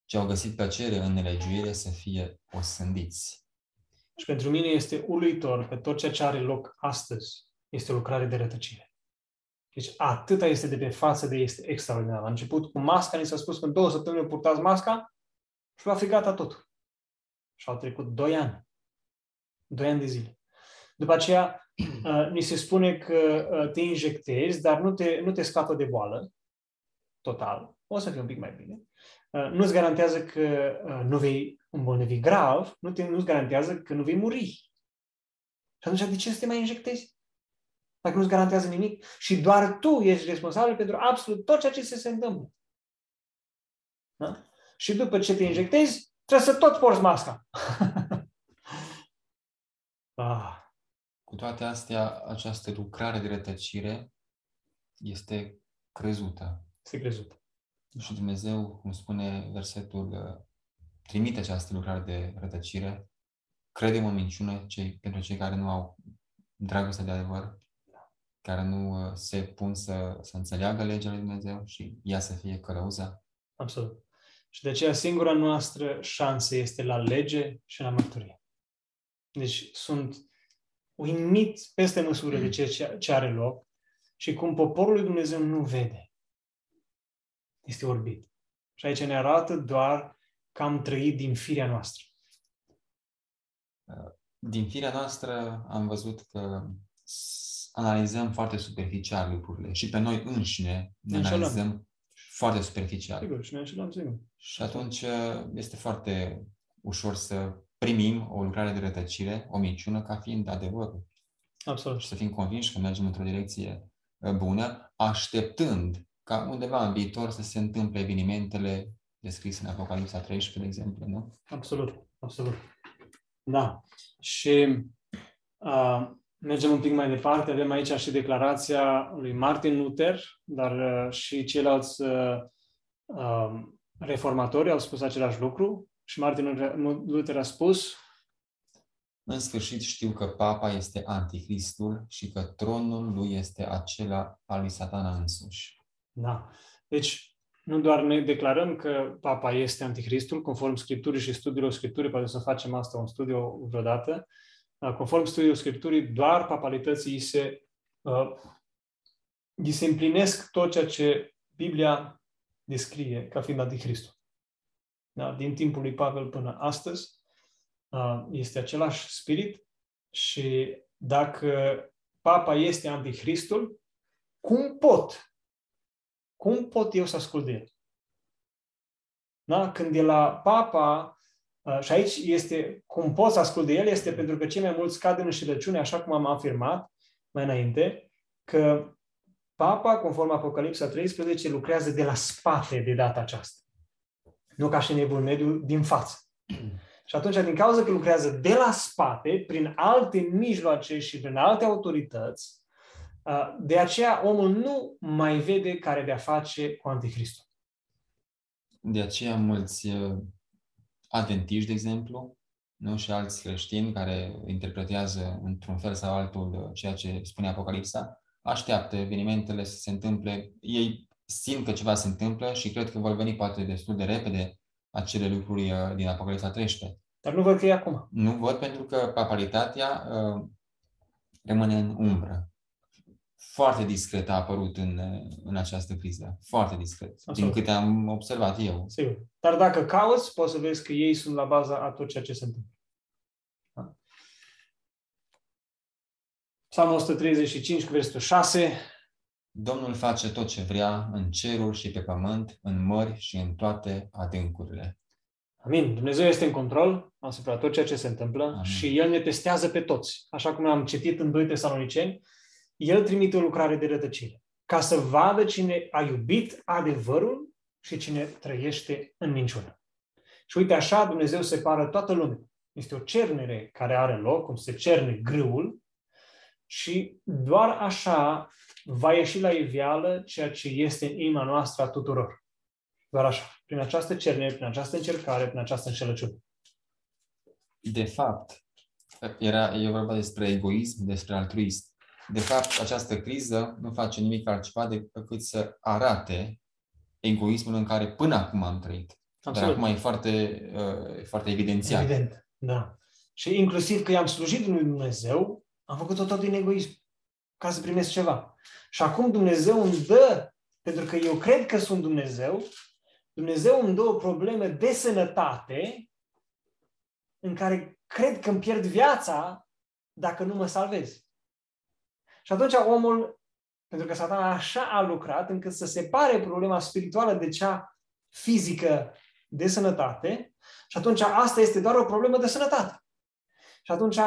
ce au găsit plăcere în nelegiuire să fie osândiți. Și pentru mine este uluitor că tot ceea ce are loc astăzi este o lucrare de rătăcire. Deci atâta este de pe față de este extraordinar. A început cu masca, ni s-a spus că în două săptămâni purtați masca și va fi gata totul. Și au trecut doi ani. Doi ani de zile. După aceea, uh, ni se spune că uh, te injectezi, dar nu te, nu te scapă de boală, total. O să fie un pic mai bine. Uh, nu-ți garantează că uh, nu vei îmbolnăvi grav, nu te, nu-ți garantează că nu vei muri. Și atunci de ce să te mai injectezi? Dacă nu-ți garantează nimic și doar tu ești responsabil pentru absolut tot ceea ce se, se întâmplă. Da? Și după ce te injectezi, trebuie să tot porți masca. ah. Cu toate astea, această lucrare de rătăcire este crezută. Este crezută. Și Dumnezeu, cum spune versetul, uh, trimite această lucrare de rătăcire, credem în minciună cei, pentru cei care nu au dragoste de adevăr, care nu uh, se pun să, să înțeleagă legea lui Dumnezeu și ea să fie călăuza. Absolut. Și de aceea singura noastră șansă este la lege și la mărturie. Deci sunt uimit peste măsură de ceea ce are loc și cum poporul lui Dumnezeu nu vede. Este orbit. Și aici ne arată doar că am trăit din firea noastră. Din firea noastră am văzut că analizăm foarte superficial lucrurile și pe noi înșine ne înșelăm. analizăm foarte superficial. Sigur, și ne înșelăm, sigur. Și atunci este foarte ușor să primim o lucrare de rătăcire, o minciună, ca fiind adevărul. Absolut. Și să fim convinși că mergem într-o direcție uh, bună, așteptând ca undeva în viitor să se întâmple evenimentele descrise în Apocalipsa 13, de exemplu, nu? Absolut, absolut. Da. Și uh, mergem un pic mai departe. Avem aici și declarația lui Martin Luther, dar uh, și ceilalți uh, uh, reformatori au spus același lucru. Și Martin Luther a spus În sfârșit știu că papa este anticristul și că tronul lui este acela al lui satana însuși. Da. Deci, nu doar ne declarăm că papa este anticristul, conform Scripturii și studiilor Scripturii, poate să facem asta un studiu vreodată, conform studiilor Scripturii, doar papalității se, uh, se împlinesc tot ceea ce Biblia descrie ca fiind anticristul da, din timpul lui Pavel până astăzi, este același spirit și dacă papa este anticristul, cum pot? Cum pot eu să ascult de el? Da? Când e la papa, și aici este, cum pot să ascult de el, este pentru că cei mai mulți cad în înșelăciune, așa cum am afirmat mai înainte, că papa, conform Apocalipsa 13, lucrează de la spate de data aceasta nu ca și în evul mediu, din față. Și atunci, din cauza că lucrează de la spate, prin alte mijloace și prin alte autorități, de aceea omul nu mai vede care de-a face cu Anticristul. De aceea mulți adventiști, de exemplu, nu? și alți creștini care interpretează într-un fel sau altul ceea ce spune Apocalipsa, așteaptă evenimentele să se întâmple. Ei simt că ceva se întâmplă și cred că vor veni poate destul de repede acele lucruri uh, din Apocalipsa 13. Dar nu văd că e acum. Nu văd pentru că papalitatea uh, rămâne în umbră. Foarte discret a apărut în, uh, în această criză. Foarte discret. Absolut. Din câte am observat eu. Sigur. Dar dacă cauți, poți să vezi că ei sunt la baza a tot ceea ce se întâmplă. Da? Psalmul 135, versetul 6. Domnul face tot ce vrea în ceruri și pe pământ, în mări și în toate adâncurile. Amin. Dumnezeu este în control asupra tot ceea ce se întâmplă Amin. și El ne testează pe toți. Așa cum am citit în 2 Tesaloniceni, El trimite o lucrare de rătăcire ca să vadă cine a iubit adevărul și cine trăiește în minciună. Și uite așa Dumnezeu separă toată lumea. Este o cernere care are loc, cum se cerne grâul, și doar așa va ieși la iveală ceea ce este în inima noastră a tuturor. Doar așa, prin această cernere, prin această încercare, prin această înșelăciune. De fapt, era, e vorba despre egoism, despre altruism. De fapt, această criză nu face nimic altceva decât să arate egoismul în care până acum am trăit. Absolut. Dar acum e foarte, uh, foarte evidențiat. Evident, da. Și inclusiv că i-am slujit lui Dumnezeu, am făcut-o tot din egoism, ca să primesc ceva. Și acum Dumnezeu îmi dă, pentru că eu cred că sunt Dumnezeu, Dumnezeu îmi dă o problemă de sănătate în care cred că îmi pierd viața dacă nu mă salvez. Și atunci omul Pentru că satana așa a lucrat încât să separe problema spirituală de cea fizică de sănătate și atunci asta este doar o problemă de sănătate. Și atunci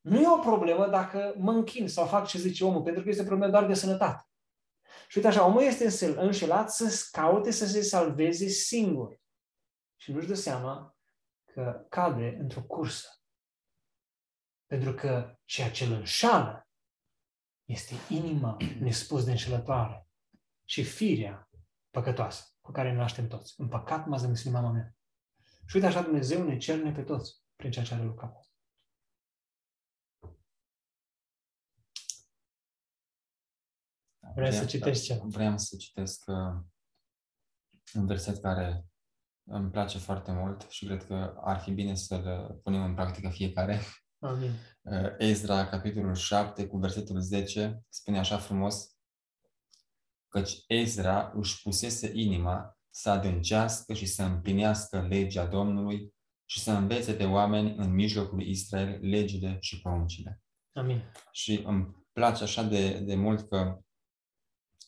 nu e o problemă dacă mă închin sau fac ce zice omul, pentru că este o problemă doar de sănătate. Și uite așa, omul este înșelat să caute să se salveze singur. Și nu-și dă seama că cade într-o cursă. Pentru că ceea ce îl înșală este inima nespus de înșelătoare și firea păcătoasă cu care ne naștem toți. În păcat m-a zămislit mama mea. Și uite așa Dumnezeu ne cerne pe toți prin ceea ce are lucrat. Vrei să citești ceva? Vreau să citesc uh, un verset care îmi place foarte mult și cred că ar fi bine să-l punem în practică fiecare. Amin. Uh, Ezra, capitolul 7, cu versetul 10, spune așa frumos, căci Ezra își pusese inima să adâncească și să împlinească legea Domnului și să învețe pe oameni în mijlocul Israel legile și poruncile. Amin. Și îmi place așa de, de mult că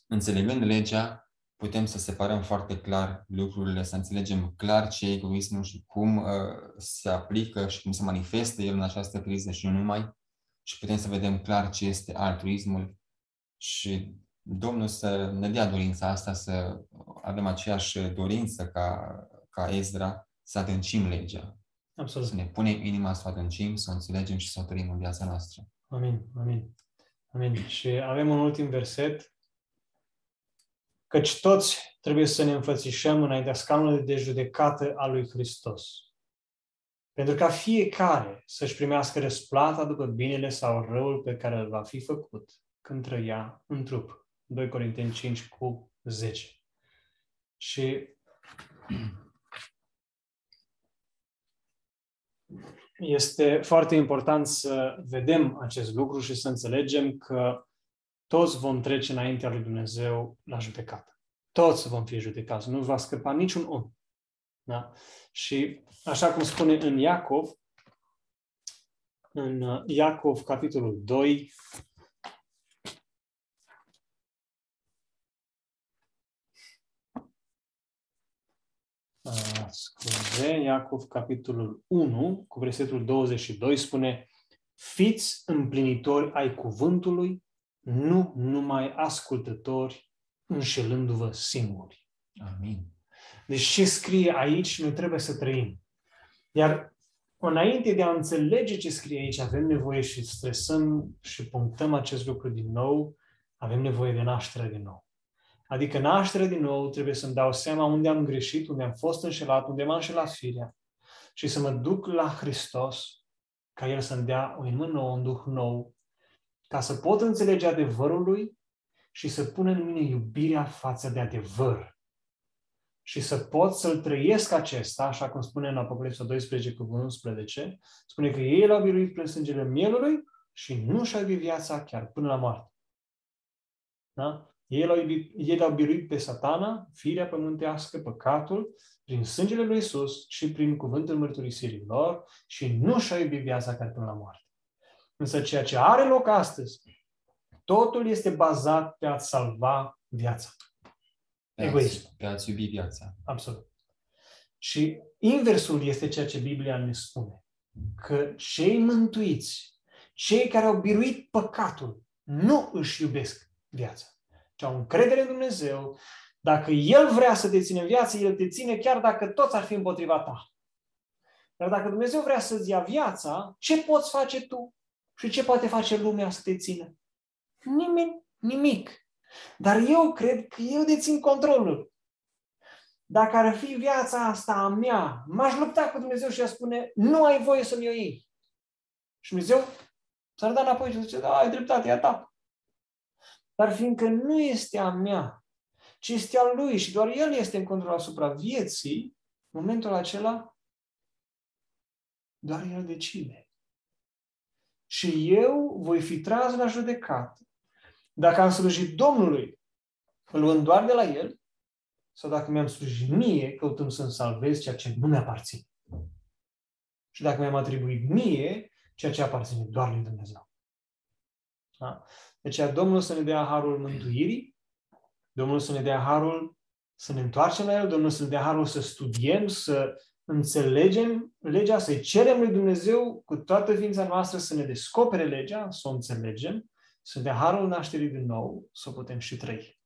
înțelegând legea, putem să separăm foarte clar lucrurile, să înțelegem clar ce e egoismul și cum uh, se aplică și cum se manifestă el în această criză și nu numai. Și putem să vedem clar ce este altruismul și Domnul să ne dea dorința asta, să avem aceeași dorință ca, ca Ezra, să adâncim legea. Absolut. Să ne punem inima să o adâncim, să o înțelegem și să o trăim în viața noastră. Amin, amin. Amin. Și avem un ultim verset căci toți trebuie să ne înfățișăm înaintea scaunului de judecată a lui Hristos. Pentru ca fiecare să-și primească răsplata după binele sau răul pe care îl va fi făcut când trăia în trup. 2 Corinteni 5 cu 10. Și este foarte important să vedem acest lucru și să înțelegem că toți vom trece înaintea lui Dumnezeu la judecată. Toți vom fi judecați. Nu va scăpa niciun om. Da? Și așa cum spune în Iacov, în uh, Iacov, capitolul 2, uh, scuze, Iacov, capitolul 1, cu versetul 22, spune Fiți împlinitori ai cuvântului nu numai ascultători, înșelându-vă singuri. Amin. Deci ce scrie aici, noi trebuie să trăim. Iar înainte de a înțelege ce scrie aici, avem nevoie și stresăm și punctăm acest lucru din nou, avem nevoie de naștere din nou. Adică naștere din nou trebuie să-mi dau seama unde am greșit, unde am fost înșelat, unde m-am înșelat firea și să mă duc la Hristos ca El să-mi dea o inimă nouă, un duh nou, ca să pot înțelege adevărul lui și să pun în mine iubirea față de adevăr. Și să pot să-l trăiesc acesta, așa cum spune în Apocalipsa 12 cu 11, spune că ei l-au biruit prin sângele mielului și nu și-au iubit viața chiar până la moarte. Da? Ei l-au, iubit, ei l-au biruit pe satana, firea pământească, păcatul, prin sângele lui Isus și prin cuvântul mărturisirii lor și nu și-au iubit viața chiar până la moarte. Însă ceea ce are loc astăzi, totul este bazat pe a-ți salva viața. Pe Egoism. Pe a-ți iubi viața. Absolut. Și inversul este ceea ce Biblia ne spune. Că cei mântuiți, cei care au biruit păcatul, nu își iubesc viața. Ci au încredere în Dumnezeu. Dacă El vrea să te ține în viață, El te ține chiar dacă toți ar fi împotriva ta. Dar dacă Dumnezeu vrea să-ți ia viața, ce poți face tu? Și ce poate face lumea să te țină? Nimeni, nimic. Dar eu cred că eu dețin controlul. Dacă ar fi viața asta a mea, m-aș lupta cu Dumnezeu și a spune, nu ai voie să-mi o iei. Și Dumnezeu s-ar da înapoi și zice, da, ai dreptate, e a ta. Dar fiindcă nu este a mea, ci este al lui și doar el este în control asupra vieții, în momentul acela, doar el decide și eu voi fi tras la judecată. Dacă am slujit Domnului, luând doar de la El, sau dacă mi-am slujit mie, căutând să-mi salvez ceea ce nu mi-aparține. Și dacă mi-am atribuit mie ceea ce aparține doar lui Dumnezeu. Da? De aceea Domnul să ne dea harul mântuirii, Domnul să ne dea harul să ne întoarcem la El, Domnul să ne dea harul să studiem, să înțelegem legea, să-i cerem lui Dumnezeu cu toată ființa noastră să ne descopere legea, să o înțelegem, să ne dea harul nașterii din nou, să o putem și trăi.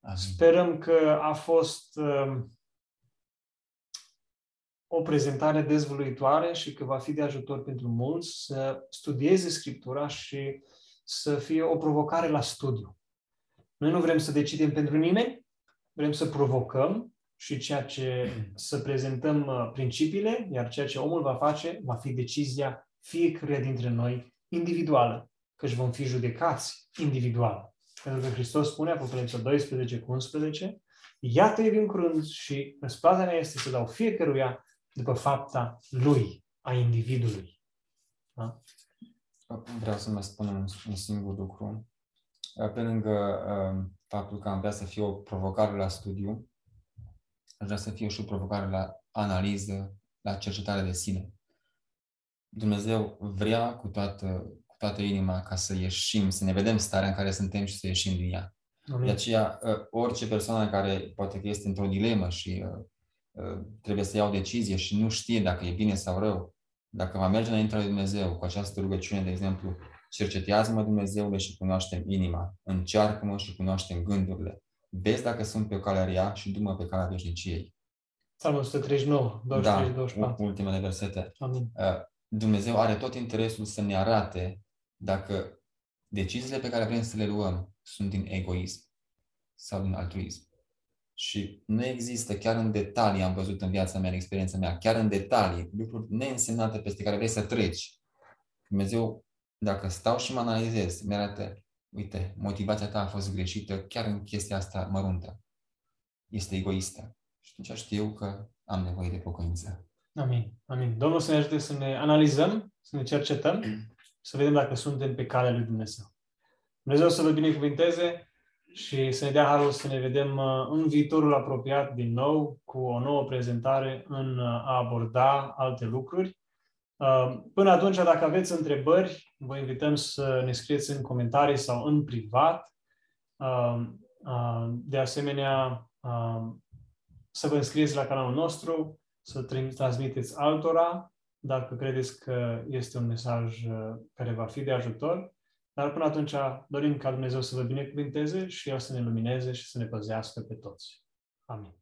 Amin. Sperăm că a fost uh, o prezentare dezvăluitoare și că va fi de ajutor pentru mulți să studieze Scriptura și să fie o provocare la studiu. Noi nu vrem să decidem pentru nimeni, vrem să provocăm și ceea ce să prezentăm uh, principiile, iar ceea ce omul va face va fi decizia fiecăruia dintre noi individuală, căci vom fi judecați individual. Pentru că Hristos spune, Apocalipsa 12 cu 11, Iată eu vin curând și răsplata mea este să dau fiecăruia după fapta lui, a individului. Da? Vreau să mai spun un, un singur lucru. Pe lângă uh, faptul că am vrea să fie o provocare la studiu, aș vrea să fie și o provocare la analiză, la cercetare de sine. Dumnezeu vrea cu toată, cu toată inima ca să ieșim, să ne vedem starea în care suntem și să ieșim din ea. Amin. De aceea, uh, orice persoană care poate că este într-o dilemă și uh, uh, trebuie să ia o decizie și nu știe dacă e bine sau rău, dacă va merge înaintea lui Dumnezeu cu această rugăciune, de exemplu, cercetează-mă Dumnezeule și cunoaștem inima, încearcă-mă și cunoaștem gândurile, vezi dacă sunt pe calea rea și du-mă pe calea veșniciei. Psalmul 139, 23, da, 24. ultimele versete. Amin. Dumnezeu are tot interesul să ne arate dacă deciziile pe care vrem să le luăm sunt din egoism sau din altruism. Și nu există, chiar în detalii, am văzut în viața mea, în experiența mea, chiar în detalii, lucruri neînsemnate peste care vrei să treci. Dumnezeu, dacă stau și mă analizez, mi arată, uite, motivația ta a fost greșită chiar în chestia asta măruntă. Este egoistă. Și atunci știu că am nevoie de pocăință. Amin. Amin. Domnul să ne ajute să ne analizăm, să ne cercetăm, să vedem dacă suntem pe calea lui Dumnezeu. Dumnezeu să vă binecuvinteze și să ne dea harul să ne vedem uh, în viitorul apropiat din nou cu o nouă prezentare în uh, a aborda alte lucruri. Uh, până atunci, dacă aveți întrebări, vă invităm să ne scrieți în comentarii sau în privat. De asemenea, să vă înscrieți la canalul nostru, să transmiteți altora dacă credeți că este un mesaj care va fi de ajutor. Dar până atunci dorim ca Dumnezeu să vă binecuvinteze și El să ne lumineze și să ne păzească pe toți. Amin.